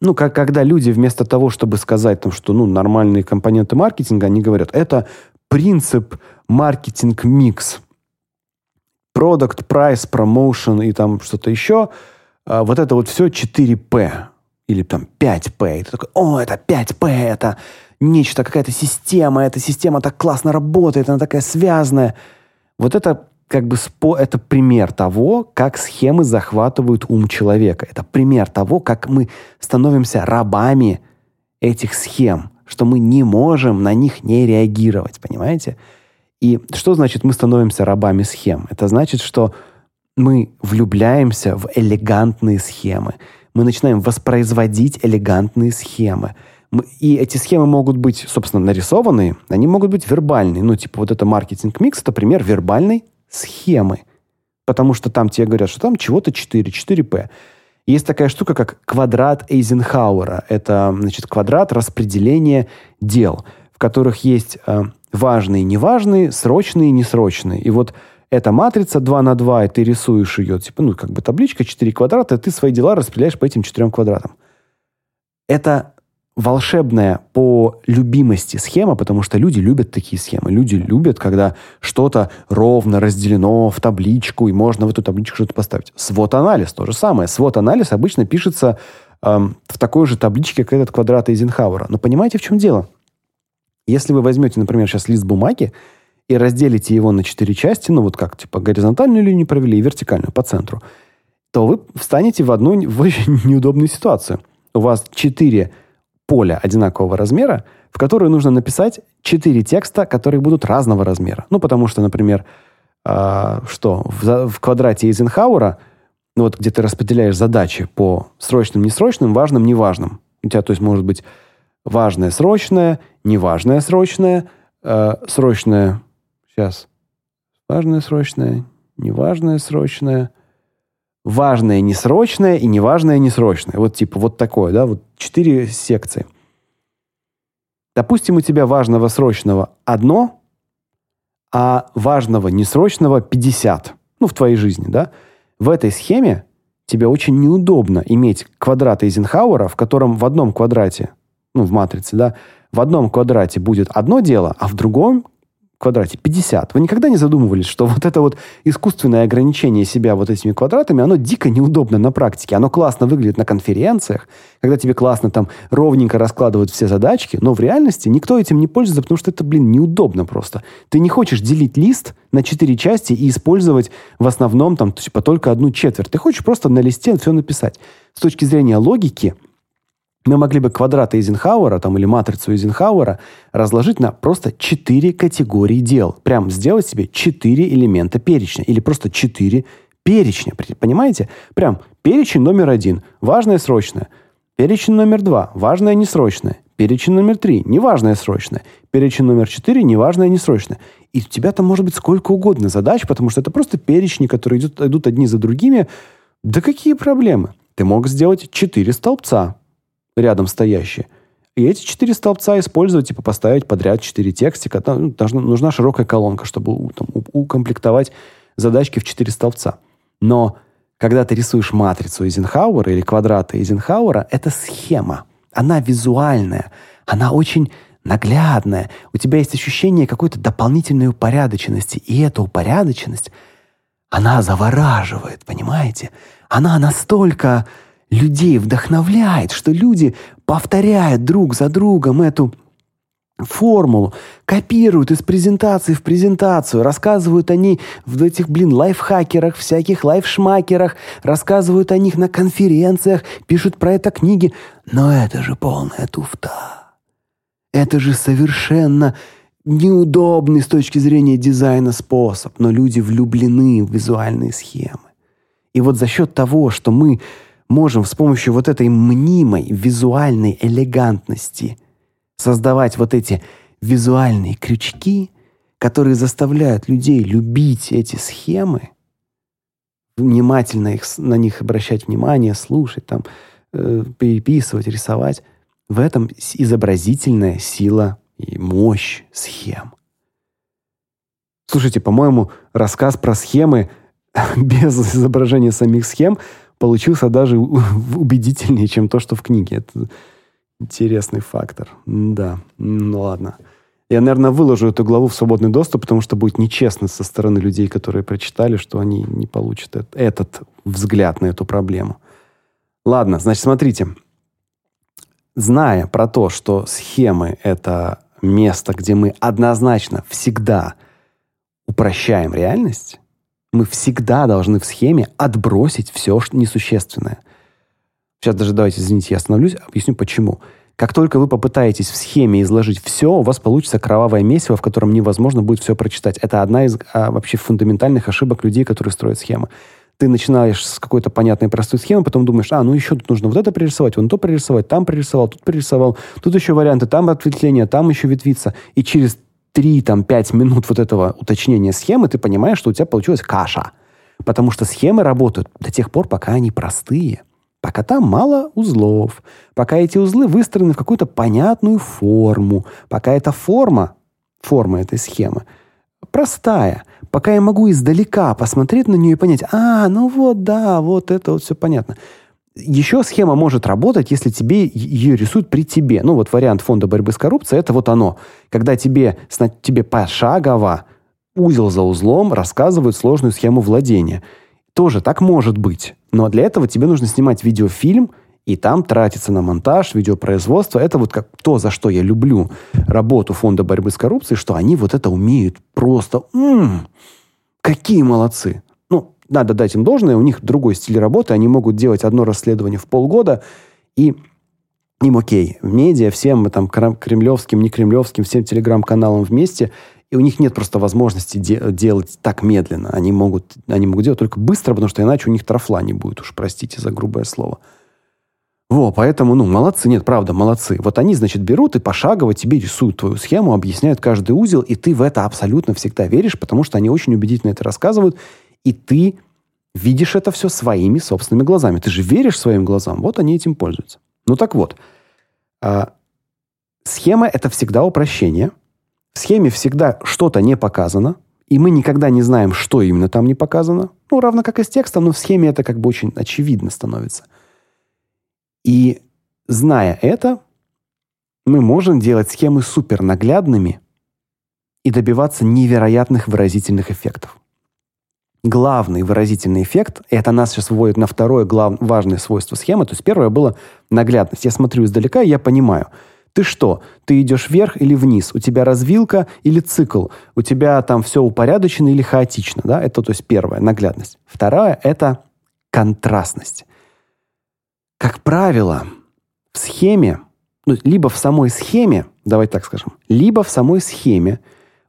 Ну, как, когда люди вместо того, чтобы сказать, там, что ну, нормальные компоненты маркетинга, они говорят, это принцип маркетинг-микс. Product, price, promotion и там что-то еще. А, вот это вот все 4P или там 5P. И ты такой, о, это 5P, это нечто, какая-то система, эта система так классно работает, она такая связанная. Вот это как бы спо это пример того, как схемы захватывают ум человека. Это пример того, как мы становимся рабами этих схем, что мы не можем на них не реагировать, понимаете? И что значит мы становимся рабами схем? Это значит, что мы влюбляемся в элегантные схемы. Мы начинаем воспроизводить элегантные схемы. И эти схемы могут быть, собственно, нарисованные, они могут быть вербальные. Ну, типа вот это маркетинг-микс, это пример вербальной схемы. Потому что там тебе говорят, что там чего-то 4, 4P. Есть такая штука, как квадрат Эйзенхауэра. Это, значит, квадрат распределения дел, в которых есть э, важные, неважные, срочные, несрочные. И вот эта матрица 2 на 2, и ты рисуешь ее, типа, ну, как бы табличка, 4 квадрата, и ты свои дела распределяешь по этим четырем квадратам. Это волшебная по любимости схема, потому что люди любят такие схемы. Люди любят, когда что-то ровно разделено в табличку, и можно в эту табличку что-то поставить. Свод-анализ то же самое. Свод-анализ обычно пишется эм, в такой же табличке, как этот квадрат Эйзенхауэра. Но понимаете, в чем дело? Если вы возьмете, например, сейчас лист бумаги и разделите его на четыре части, ну вот как, типа горизонтальную линию провели и вертикальную по центру, то вы встанете в одну *laughs* в очень неудобную ситуацию. У вас четыре поля одинакового размера, в которые нужно написать четыре текста, которые будут разного размера. Ну, потому что, например, э, что в, в квадрате Эйзенхауэра, ну вот где ты распределяешь задачи по срочным, несрочным, важным, неважным. У тебя, то есть, может быть важное, срочное, неважное, срочное, э, срочное, сейчас, важное, срочное, неважное, срочное, важное, несрочное и неважное, несрочное. Вот типа вот такое, да, вот четыре секции. Допустим, у тебя важного срочного одно, а важного несрочного 50. Ну, в твоей жизни, да? В этой схеме тебе очень неудобно иметь квадрат Эйзенхауэра, в котором в одном квадрате, ну, в матрице, да, в одном квадрате будет одно дело, а в другом квадрате 50. Вы никогда не задумывались, что вот это вот искусственное ограничение себя вот этими квадратами, оно дико неудобно на практике. Оно классно выглядит на конференциях, когда тебе классно там ровненько раскладывают все задачки, но в реальности никто этим не пользуется, потому что это, блин, неудобно просто. Ты не хочешь делить лист на четыре части и использовать в основном там типа только одну четверть. Ты хочешь просто на листе все написать. С точки зрения логики, мы могли бы квадрат Эйзенхауэра там, или матрицу Эйзенхауэра разложить на просто четыре категории дел. Прям сделать себе четыре элемента перечня. Или просто четыре перечня. Понимаете? Прям перечень номер один. Важное, срочное. Перечень номер два. Важное, несрочное. Перечень номер три. Неважное, срочное. Перечень номер четыре. Неважное, несрочное. И у тебя там может быть сколько угодно задач, потому что это просто перечни, которые идут, идут одни за другими. Да какие проблемы? Ты мог сделать четыре столбца рядом стоящие. И эти четыре столбца использовать, типа поставить подряд четыре текстика. Ну, должна, нужна широкая колонка, чтобы там, укомплектовать задачки в четыре столбца. Но когда ты рисуешь матрицу Эйзенхауэра или квадраты Эйзенхауэра, это схема. Она визуальная, она очень наглядная. У тебя есть ощущение какой-то дополнительной упорядоченности. И эта упорядоченность, она завораживает, понимаете? Она настолько людей вдохновляет, что люди повторяют друг за другом эту формулу, копируют из презентации в презентацию, рассказывают они в этих, блин, лайфхакерах, всяких лайфшмакерах, рассказывают о них на конференциях, пишут про это книги. Но это же полная туфта. Это же совершенно неудобный с точки зрения дизайна способ, но люди влюблены в визуальные схемы. И вот за счет того, что мы можем с помощью вот этой мнимой визуальной элегантности создавать вот эти визуальные крючки, которые заставляют людей любить эти схемы, внимательно их, на них обращать внимание, слушать, там, э, переписывать, рисовать. В этом изобразительная сила и мощь схем. Слушайте, по-моему, рассказ про схемы *laughs* без изображения самих схем получился даже *laughs* убедительнее, чем то, что в книге. Это интересный фактор. Да, ну ладно. Я, наверное, выложу эту главу в свободный доступ, потому что будет нечестно со стороны людей, которые прочитали, что они не получат этот взгляд на эту проблему. Ладно, значит, смотрите. Зная про то, что схемы — это место, где мы однозначно всегда упрощаем реальность, мы всегда должны в схеме отбросить все несущественное. Сейчас даже давайте, извините, я остановлюсь, объясню почему. Как только вы попытаетесь в схеме изложить все, у вас получится кровавое месиво, в котором невозможно будет все прочитать. Это одна из а, вообще фундаментальных ошибок людей, которые строят схемы. Ты начинаешь с какой-то понятной простой схемы, потом думаешь, а, ну еще тут нужно вот это пририсовать, вон то пририсовать, там пририсовал, тут пририсовал, тут еще варианты, там ответвление, там еще ветвиться. И через 3-5 минут вот этого уточнения схемы, ты понимаешь, что у тебя получилась каша. Потому что схемы работают до тех пор, пока они простые. Пока там мало узлов, пока эти узлы выстроены в какую-то понятную форму, пока эта форма, форма этой схемы, простая, пока я могу издалека посмотреть на нее и понять, а, ну вот, да, вот это вот все понятно. Еще схема может работать, если тебе ее рисуют при тебе. Ну вот вариант фонда борьбы с коррупцией, это вот оно. Когда тебе, тебе пошагово, узел за узлом рассказывают сложную схему владения. Тоже так может быть. Но для этого тебе нужно снимать видеофильм, и там тратиться на монтаж, видеопроизводство. Это вот как то, за что я люблю работу Фонда борьбы с коррупцией, что они вот это умеют просто... М-м, какие молодцы! Надо дать им должное, у них другой стиль работы, они могут делать одно расследование в полгода, и им окей. Медиа, всем там кремлевским, не кремлевским, всем телеграм-каналам вместе – и у них нет просто возможности де- делать так медленно. Они могут, они могут делать только быстро, потому что иначе у них трафла не будет, уж простите за грубое слово. Во, поэтому, ну, молодцы, нет, правда, молодцы. Вот они, значит, берут и пошагово тебе рисуют твою схему, объясняют каждый узел, и ты в это абсолютно всегда веришь, потому что они очень убедительно это рассказывают, и ты видишь это все своими собственными глазами. Ты же веришь своим глазам, вот они этим пользуются. Ну так вот, а, схема — это всегда упрощение — в схеме всегда что-то не показано, и мы никогда не знаем, что именно там не показано. Ну, равно как и с текстом, но в схеме это как бы очень очевидно становится. И зная это, мы можем делать схемы супер наглядными и добиваться невероятных выразительных эффектов. Главный выразительный эффект, и это нас сейчас выводит на второе глав, важное свойство схемы, то есть первое было наглядность. Я смотрю издалека, и я понимаю – ты что? Ты идешь вверх или вниз? У тебя развилка или цикл? У тебя там все упорядочено или хаотично? Да? Это то есть первая наглядность. Вторая – это контрастность. Как правило, в схеме, ну, либо в самой схеме, давай так скажем, либо в самой схеме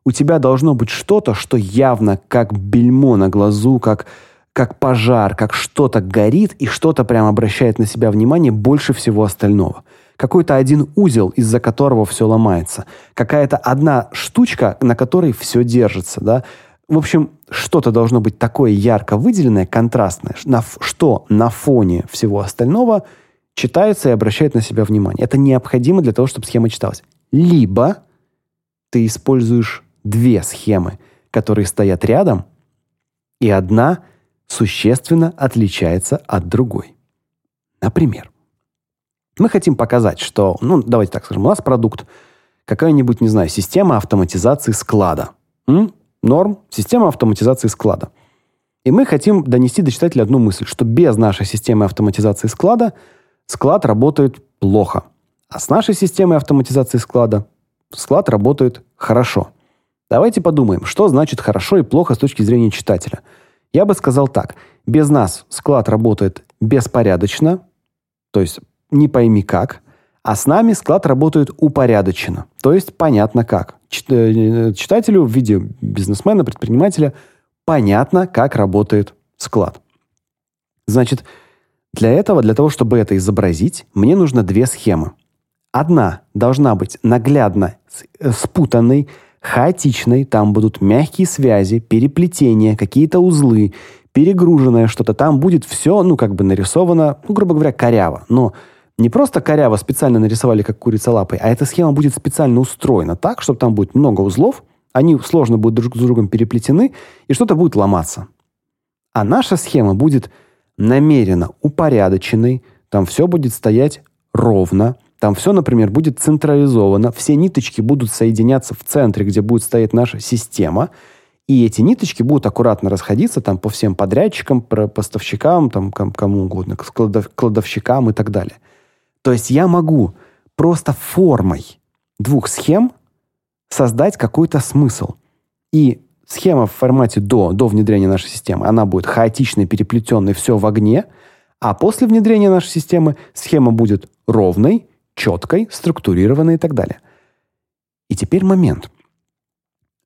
у тебя должно быть что-то, что явно как бельмо на глазу, как, как пожар, как что-то горит и что-то прям обращает на себя внимание больше всего остального – какой-то один узел, из-за которого все ломается, какая-то одна штучка, на которой все держится, да. В общем, что-то должно быть такое ярко выделенное, контрастное, на, что на фоне всего остального читается и обращает на себя внимание. Это необходимо для того, чтобы схема читалась. Либо ты используешь две схемы, которые стоят рядом, и одна существенно отличается от другой. Например, мы хотим показать, что, ну, давайте так скажем, у нас продукт, какая-нибудь, не знаю, система автоматизации склада. М? Норм, система автоматизации склада. И мы хотим донести до читателя одну мысль, что без нашей системы автоматизации склада склад работает плохо. А с нашей системой автоматизации склада склад работает хорошо. Давайте подумаем, что значит хорошо и плохо с точки зрения читателя. Я бы сказал так. Без нас склад работает беспорядочно, то есть не пойми как, а с нами склад работает упорядоченно, то есть понятно как. Э, читателю в виде бизнесмена, предпринимателя понятно, как работает склад. Значит, для этого, для того, чтобы это изобразить, мне нужно две схемы. Одна должна быть наглядно э, спутанной, хаотичной, там будут мягкие связи, переплетения, какие-то узлы, перегруженное что-то, там будет все, ну, как бы нарисовано, ну, грубо говоря, коряво, но не просто коряво специально нарисовали, как курица лапой, а эта схема будет специально устроена так, чтобы там будет много узлов, они сложно будут друг с другом переплетены, и что-то будет ломаться. А наша схема будет намеренно упорядоченной, там все будет стоять ровно, там все, например, будет централизовано, все ниточки будут соединяться в центре, где будет стоять наша система, и эти ниточки будут аккуратно расходиться там по всем подрядчикам, поставщикам, там кому угодно, кладовщикам и так далее. То есть я могу просто формой двух схем создать какой-то смысл. И схема в формате до, до внедрения нашей системы, она будет хаотичной, переплетенной, все в огне, а после внедрения нашей системы схема будет ровной, четкой, структурированной и так далее. И теперь момент.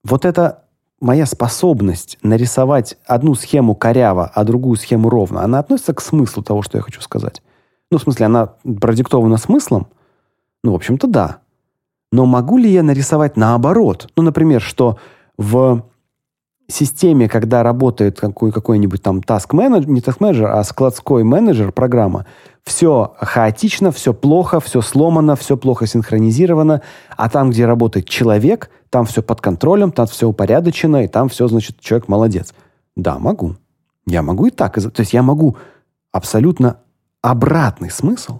Вот это моя способность нарисовать одну схему коряво, а другую схему ровно, она относится к смыслу того, что я хочу сказать. Ну, в смысле, она продиктована смыслом? Ну, в общем-то, да. Но могу ли я нарисовать наоборот? Ну, например, что в системе, когда работает какой, какой-нибудь там task менеджер, не task менеджер, а складской менеджер программа, все хаотично, все плохо, все сломано, все плохо синхронизировано, а там, где работает человек, там все под контролем, там все упорядочено, и там все, значит, человек молодец. Да, могу. Я могу и так. То есть я могу абсолютно обратный смысл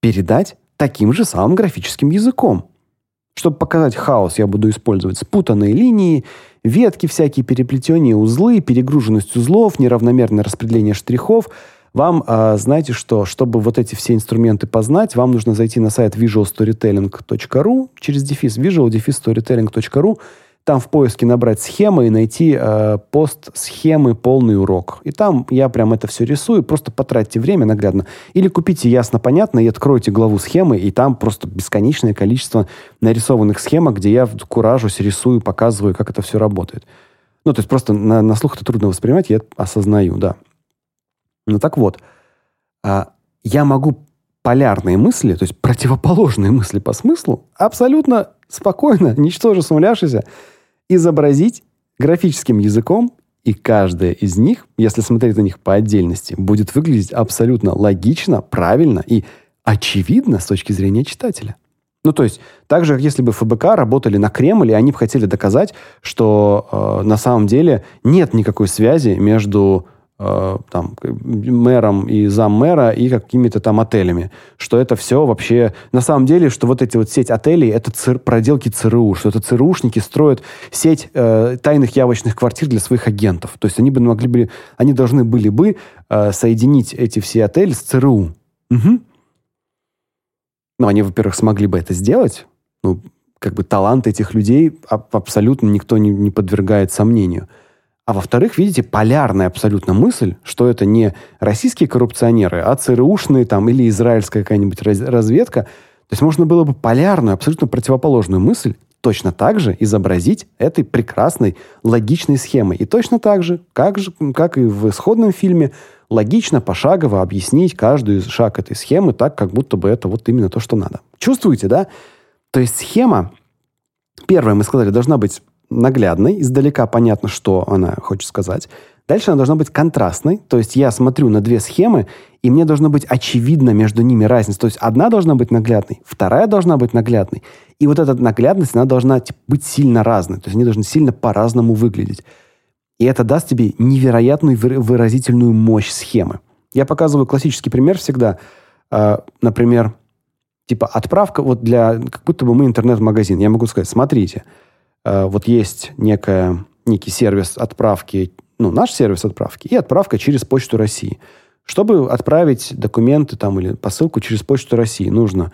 передать таким же самым графическим языком. Чтобы показать хаос, я буду использовать спутанные линии, ветки всякие, переплетения, узлы, перегруженность узлов, неравномерное распределение штрихов. Вам, э, знаете что, чтобы вот эти все инструменты познать, вам нужно зайти на сайт visualstorytelling.ru через дефис visual-storytelling.ru там в поиске набрать схемы и найти э, пост схемы полный урок. И там я прям это все рисую, просто потратьте время наглядно. Или купите ясно, понятно и откройте главу схемы, и там просто бесконечное количество нарисованных схемок, где я куражусь, рисую, показываю, как это все работает. Ну, то есть просто на, на слух это трудно воспринимать, я осознаю, да. Ну так вот, э, я могу полярные мысли, то есть противоположные мысли по смыслу, абсолютно спокойно, *laughs* ничтоже сумляшися, изобразить графическим языком, и каждая из них, если смотреть на них по отдельности, будет выглядеть абсолютно логично, правильно и очевидно с точки зрения читателя. Ну, то есть, так же, как если бы ФБК работали на Кремль, и они бы хотели доказать, что э, на самом деле нет никакой связи между там, мэром и заммэра и какими-то там отелями. Что это все вообще... На самом деле, что вот эти вот сеть отелей, это цир, проделки ЦРУ, что это ЦРУшники строят сеть э, тайных явочных квартир для своих агентов. То есть они бы могли бы... Они должны были бы э, соединить эти все отели с ЦРУ. Угу. Ну, они, во-первых, смогли бы это сделать. Ну, как бы талант этих людей абсолютно никто не, не подвергает сомнению. А во-вторых, видите, полярная абсолютно мысль, что это не российские коррупционеры, а ЦРУшные там или израильская какая-нибудь разведка. То есть можно было бы полярную, абсолютно противоположную мысль точно так же изобразить этой прекрасной, логичной схемой. И точно так же, как, же, как и в исходном фильме, логично, пошагово объяснить каждый шаг этой схемы так, как будто бы это вот именно то, что надо. Чувствуете, да? То есть схема, первое, мы сказали, должна быть наглядной, издалека понятно, что она хочет сказать. Дальше она должна быть контрастной, то есть я смотрю на две схемы, и мне должно быть очевидно между ними разница. То есть одна должна быть наглядной, вторая должна быть наглядной. И вот эта наглядность, она должна типа, быть сильно разной. То есть они должны сильно по-разному выглядеть. И это даст тебе невероятную выразительную мощь схемы. Я показываю классический пример всегда. Э, например, типа отправка вот для... Как будто бы мы интернет-магазин. Я могу сказать, смотрите, Э, вот есть некая, некий сервис отправки, ну, наш сервис отправки, и отправка через Почту России. Чтобы отправить документы там или посылку через Почту России, нужно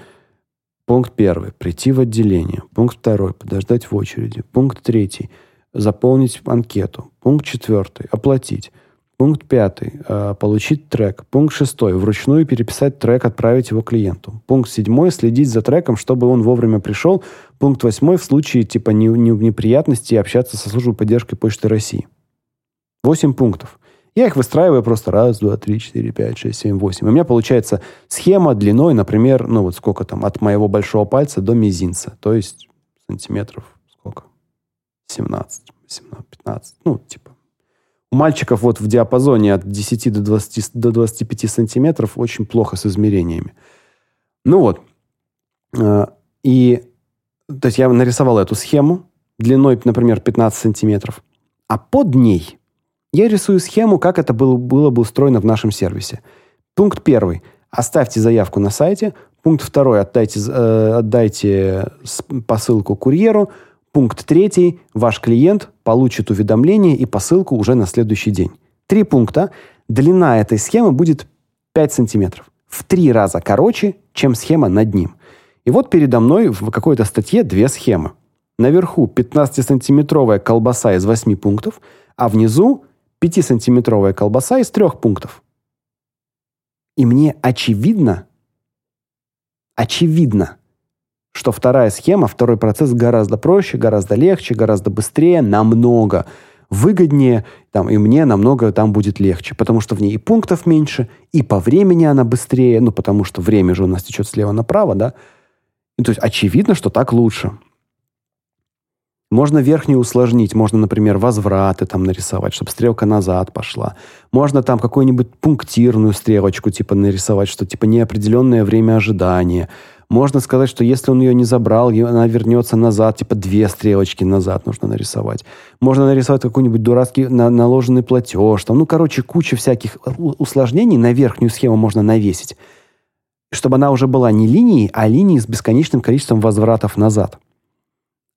пункт первый – прийти в отделение, пункт второй – подождать в очереди, пункт третий – заполнить анкету, пункт четвертый – оплатить, Пункт пятый. Э, получить трек. Пункт шестой. Вручную переписать трек, отправить его клиенту. Пункт седьмой. Следить за треком, чтобы он вовремя пришел. Пункт восьмой. В случае типа не, не, неприятностей общаться со службой поддержки Почты России. Восемь пунктов. Я их выстраиваю просто раз, два, три, четыре, пять, шесть, семь, восемь. У меня получается схема длиной, например, ну вот сколько там, от моего большого пальца до мизинца. То есть сантиметров сколько? 17, 17, 15. Ну, типа у мальчиков вот в диапазоне от 10 до, 20, до 25 сантиметров очень плохо с измерениями. Ну вот. Э, и то есть я нарисовал эту схему длиной, например, 15 сантиметров. А под ней я рисую схему, как это было, было бы устроено в нашем сервисе. Пункт первый. Оставьте заявку на сайте. Пункт второй. Отдайте, э, отдайте посылку курьеру. Третий. Ваш клиент получит уведомление и посылку уже на следующий день. Три пункта. Длина этой схемы будет 5 сантиметров. В три раза короче, чем схема над ним. И вот передо мной в какой-то статье две схемы. Наверху 15-сантиметровая колбаса из 8 пунктов, а внизу 5-сантиметровая колбаса из 3 пунктов. И мне очевидно, очевидно, что вторая схема, второй процесс гораздо проще, гораздо легче, гораздо быстрее, намного выгоднее, там, и мне намного там будет легче, потому что в ней и пунктов меньше, и по времени она быстрее, ну, потому что время же у нас течет слева направо, да. И, то есть очевидно, что так лучше. Можно верхнюю усложнить, можно, например, возвраты там нарисовать, чтобы стрелка назад пошла. Можно там какую-нибудь пунктирную стрелочку типа нарисовать, что типа неопределенное время ожидания. Можно сказать, что если он ее не забрал, она вернется назад, типа две стрелочки назад нужно нарисовать. Можно нарисовать какой-нибудь дурацкий на, наложенный платеж. Там, ну, короче, куча всяких усложнений на верхнюю схему можно навесить. Чтобы она уже была не линией, а линией с бесконечным количеством возвратов назад.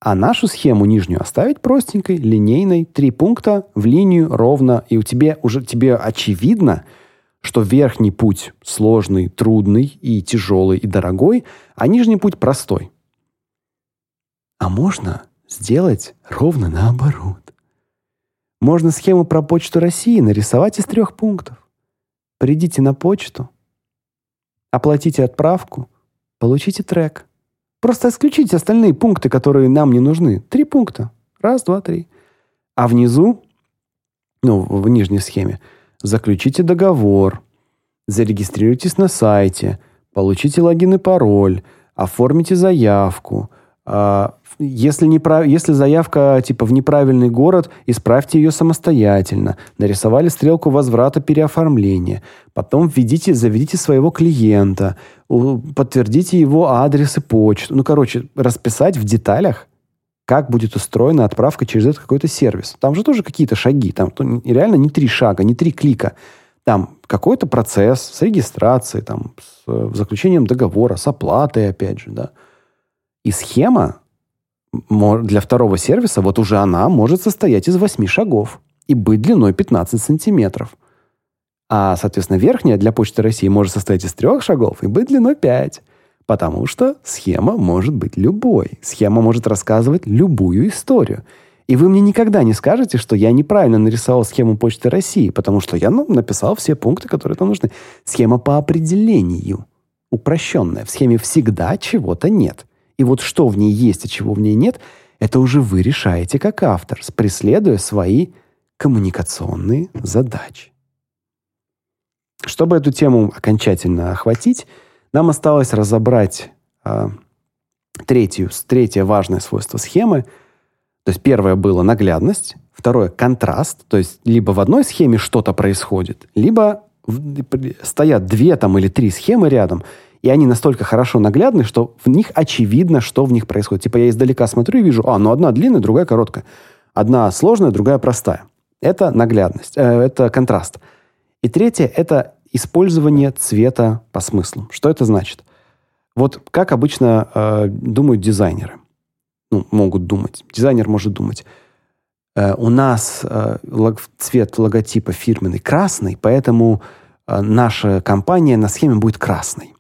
А нашу схему нижнюю оставить простенькой, линейной, три пункта в линию ровно, и у тебя уже тебе очевидно, что верхний путь сложный, трудный и тяжелый и дорогой, а нижний путь простой. А можно сделать ровно наоборот. Можно схему про почту России нарисовать из трех пунктов. Придите на почту, оплатите отправку, получите трек. Просто исключите остальные пункты, которые нам не нужны. Три пункта. Раз, два, три. А внизу, ну, в нижней схеме, заключите договор, зарегистрируйтесь на сайте, получите логин и пароль, оформите заявку. А, если, не, если заявка типа в неправильный город, исправьте ее самостоятельно. Нарисовали стрелку возврата переоформления. Потом введите, заведите своего клиента, подтвердите его адрес и почту. Ну, короче, расписать в деталях, как будет устроена отправка через этот какой-то сервис. Там же тоже какие-то шаги. Там реально не три шага, не три клика. Там какой-то процесс с регистрацией, там, с э, заключением договора, с оплатой, опять же, да. И схема для второго сервиса, вот уже она может состоять из 8 шагов и быть длиной 15 сантиметров. А, соответственно, верхняя для Почты России может состоять из трех шагов и быть длиной 5. Потому что схема может быть любой. Схема может рассказывать любую историю. И вы мне никогда не скажете, что я неправильно нарисовал схему Почты России, потому что я ну, написал все пункты, которые там нужны. Схема по определению. Упрощенная. В схеме всегда чего-то нет. И вот что в ней есть, а чего в ней нет, это уже вы решаете как автор, преследуя свои коммуникационные задачи. Чтобы эту тему окончательно охватить, нам осталось разобрать э, третью, третье важное свойство схемы. То есть первое было наглядность, второе контраст, то есть либо в одной схеме что-то происходит, либо стоят две там или три схемы рядом, и они настолько хорошо наглядны, что в них очевидно, что в них происходит. Типа я издалека смотрю и вижу, а, ну одна длинная, другая короткая. Одна сложная, другая простая. Это наглядность, э, это контраст. И третье – это использование цвета по смыслу. Что это значит? Вот как обычно э, думают дизайнеры. Ну, могут думать. Дизайнер может думать. Э, у нас э, цвет логотипа фирменный красный, поэтому э, наша компания на схеме будет красной.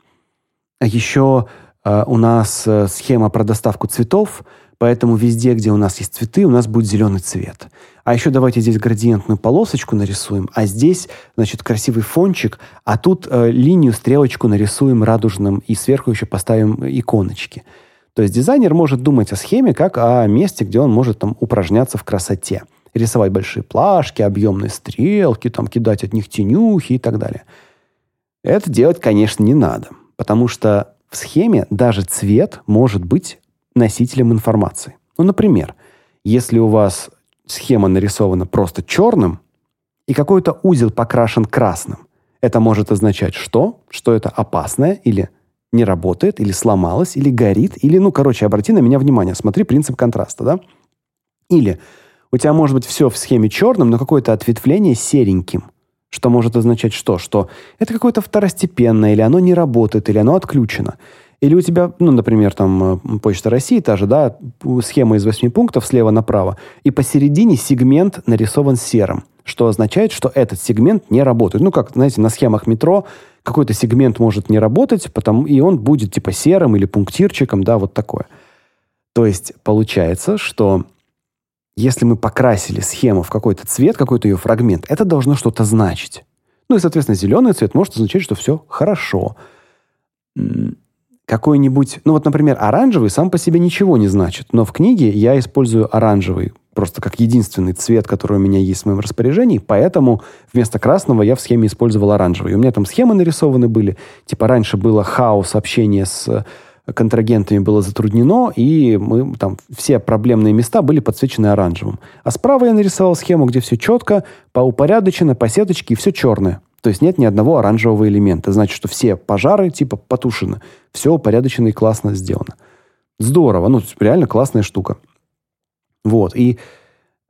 Еще э, у нас э, схема про доставку цветов, поэтому везде, где у нас есть цветы, у нас будет зеленый цвет. А еще давайте здесь градиентную полосочку нарисуем, а здесь, значит, красивый фончик, а тут э, линию, стрелочку нарисуем радужным и сверху еще поставим иконочки. То есть дизайнер может думать о схеме как о месте, где он может там упражняться в красоте. Рисовать большие плашки, объемные стрелки, там кидать от них тенюхи и так далее. Это делать, конечно, не надо. Потому что в схеме даже цвет может быть носителем информации. Ну, например, если у вас схема нарисована просто черным, и какой-то узел покрашен красным, это может означать что? Что это опасное или не работает, или сломалось, или горит, или, ну, короче, обрати на меня внимание, смотри принцип контраста, да? Или у тебя может быть все в схеме черным, но какое-то ответвление сереньким. Что может означать что? Что это какое-то второстепенное, или оно не работает, или оно отключено. Или у тебя, ну, например, там э, Почта России, та же, да, схема из восьми пунктов слева направо, и посередине сегмент нарисован серым, что означает, что этот сегмент не работает. Ну, как, знаете, на схемах метро какой-то сегмент может не работать, потому, и он будет типа серым или пунктирчиком, да, вот такое. То есть получается, что если мы покрасили схему в какой-то цвет, какой-то ее фрагмент, это должно что-то значить. Ну и, соответственно, зеленый цвет может означать, что все хорошо. Какой-нибудь, ну вот, например, оранжевый сам по себе ничего не значит, но в книге я использую оранжевый просто как единственный цвет, который у меня есть в моем распоряжении, поэтому вместо красного я в схеме использовал оранжевый. У меня там схемы нарисованы были, типа раньше было хаос общения с контрагентами было затруднено, и мы там все проблемные места были подсвечены оранжевым. А справа я нарисовал схему, где все четко, поупорядочено, по сеточке, и все черное. То есть нет ни одного оранжевого элемента. Значит, что все пожары типа потушены. Все упорядочено и классно сделано. Здорово. Ну, реально классная штука. Вот. И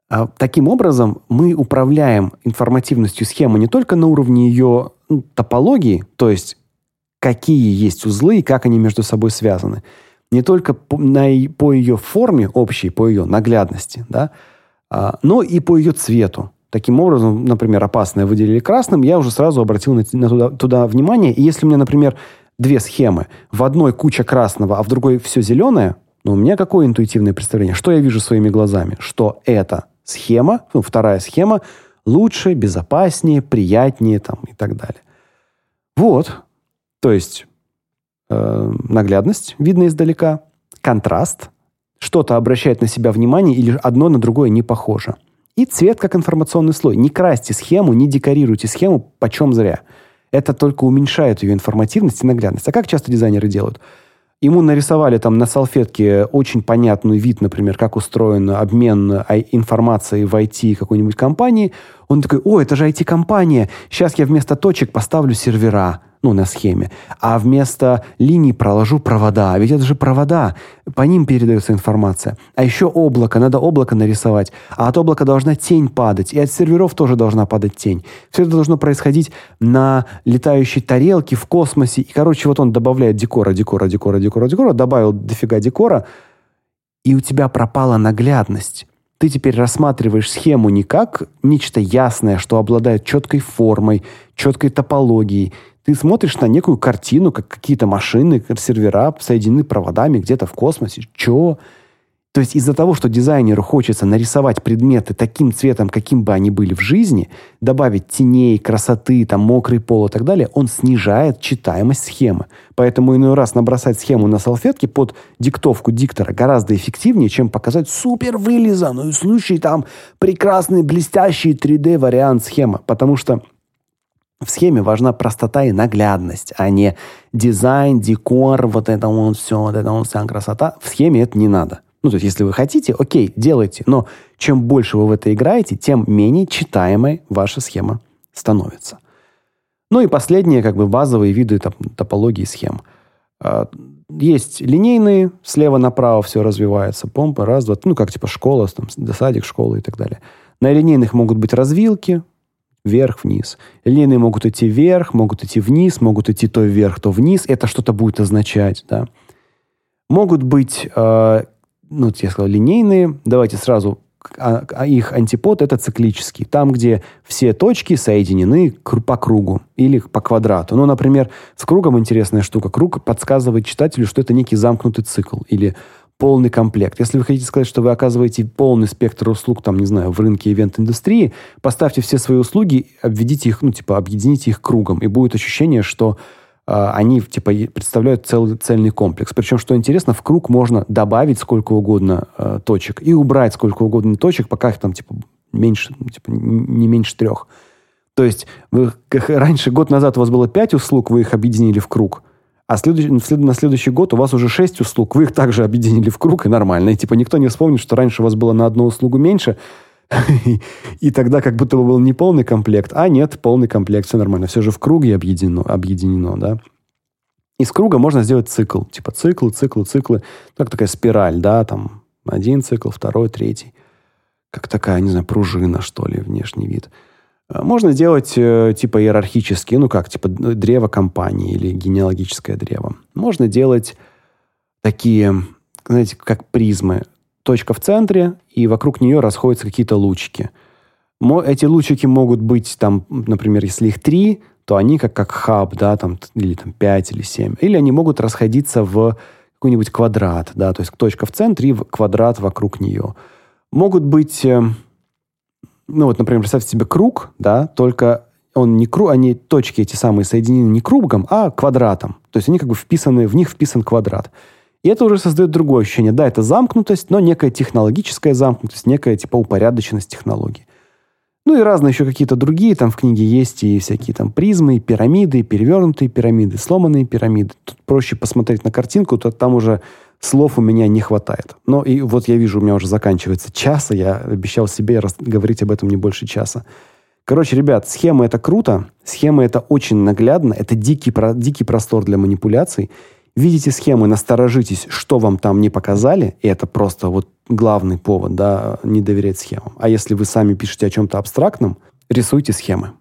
а, таким образом мы управляем информативностью схемы не только на уровне ее ну, топологии, то есть какие есть узлы и как они между собой связаны, не только по, на, по ее форме общей, по ее наглядности, да, а, но и по ее цвету. Таким образом, например, опасное выделили красным, я уже сразу обратил на, на туда, туда внимание. И если у меня, например, две схемы, в одной куча красного, а в другой все зеленое, ну, у меня какое интуитивное представление? Что я вижу своими глазами? Что это схема, ну, вторая схема, лучше, безопаснее, приятнее там, и так далее. Вот. То есть э, наглядность видно издалека, контраст, что-то обращает на себя внимание или одно на другое не похоже. И цвет как информационный слой. Не красьте схему, не декорируйте схему почем зря. Это только уменьшает ее информативность и наглядность. А как часто дизайнеры делают? Ему нарисовали там на салфетке очень понятный вид, например, как устроен обмен а, информацией в IT какой-нибудь компании. Он такой, о, это же IT-компания, сейчас я вместо точек поставлю сервера ну, на схеме, а вместо линий проложу провода. Ведь это же провода, по ним передается информация. А еще облако, надо облако нарисовать, а от облака должна тень падать, и от серверов тоже должна падать тень. Все это должно происходить на летающей тарелке в космосе. И, короче, вот он добавляет декора, декора, декора, декора, декора, добавил дофига декора, и у тебя пропала наглядность ты теперь рассматриваешь схему не как нечто ясное, что обладает четкой формой, четкой топологией. Ты смотришь на некую картину, как какие-то машины, сервера соединены проводами где-то в космосе. Чё? То есть из-за того, что дизайнеру хочется нарисовать предметы таким цветом, каким бы они были в жизни, добавить теней, красоты, там, мокрый пол и так далее, он снижает читаемость схемы. Поэтому иной раз набросать схему на салфетке под диктовку диктора гораздо эффективнее, чем показать супер вылизанную, случай там прекрасный, блестящий 3D-вариант схемы. Потому что в схеме важна простота и наглядность, а не дизайн, декор, вот это вот все, вот это вот вся красота. В схеме это не надо. Ну, то есть, если вы хотите, окей, делайте. Но чем больше вы в это играете, тем менее читаемой ваша схема становится. Ну и последние, как бы, базовые виды топ топологии схем. А, есть линейные, слева направо все развивается, помпа, раз, два, ну, как типа школа, там, садик, школа и так далее. На линейных могут быть развилки, вверх-вниз. Линии могут идти вверх, могут идти вниз, могут идти то вверх, то вниз. Это что-то будет означать, да. Могут быть э, ну, я сказал, линейные. Давайте сразу а, а их антипод это циклический. Там, где все точки соединены по кругу или по квадрату. Ну, например, с кругом интересная штука. Круг подсказывает читателю, что это некий замкнутый цикл или полный комплект. Если вы хотите сказать, что вы оказываете полный спектр услуг, там, не знаю, в рынке ивент-индустрии, поставьте все свои услуги, обведите их, ну, типа, объедините их кругом, и будет ощущение, что они типа представляют целый цельный комплекс. Причем, что интересно, в круг можно добавить сколько угодно э, точек и убрать сколько угодно точек, пока их там типа меньше, типа не меньше трех. То есть вы, как раньше, год назад у вас было пять услуг, вы их объединили в круг, а следующий, на следующий год у вас уже шесть услуг, вы их также объединили в круг, и нормально. И типа никто не вспомнит, что раньше у вас было на одну услугу меньше, *laughs* И тогда как будто бы был не полный комплект, а нет, полный комплект, все нормально. Все же в круге объединено, объединено да. Из круга можно сделать цикл. Типа циклы, циклы, циклы. Как такая спираль, да, там один цикл, второй, третий. Как такая, не знаю, пружина, что ли, внешний вид. А можно сделать э, типа иерархически, ну как, типа древо компании или генеалогическое древо. Можно делать такие, знаете, как призмы точка в центре, и вокруг нее расходятся какие-то лучики. Эти лучики могут быть, там, например, если их три, то они как, как хаб, да, там, или там пять или семь. Или они могут расходиться в какой-нибудь квадрат, да, то есть точка в центре и квадрат вокруг нее. Могут быть, э, ну вот, например, представьте себе круг, да, только он не круг, они точки эти самые соединены не кругом, а квадратом. То есть они как бы вписаны, в них вписан квадрат. И это уже создает другое ощущение. Да, это замкнутость, но некая технологическая замкнутость, некая типа упорядоченность технологий. Ну и разные еще какие-то другие там в книге есть и всякие там призмы, пирамиды, перевернутые пирамиды, сломанные пирамиды. Тут проще посмотреть на картинку, то там уже слов у меня не хватает. Но и вот я вижу, у меня уже заканчивается час, я обещал себе говорить об этом не больше часа. Короче, ребят, схема это круто, схема это очень наглядно, это дикий, дикий простор для манипуляций. Видите схемы, насторожитесь, что вам там не показали, и это просто вот главный повод, да, не доверять схемам. А если вы сами пишете о чем-то абстрактном, рисуйте схемы.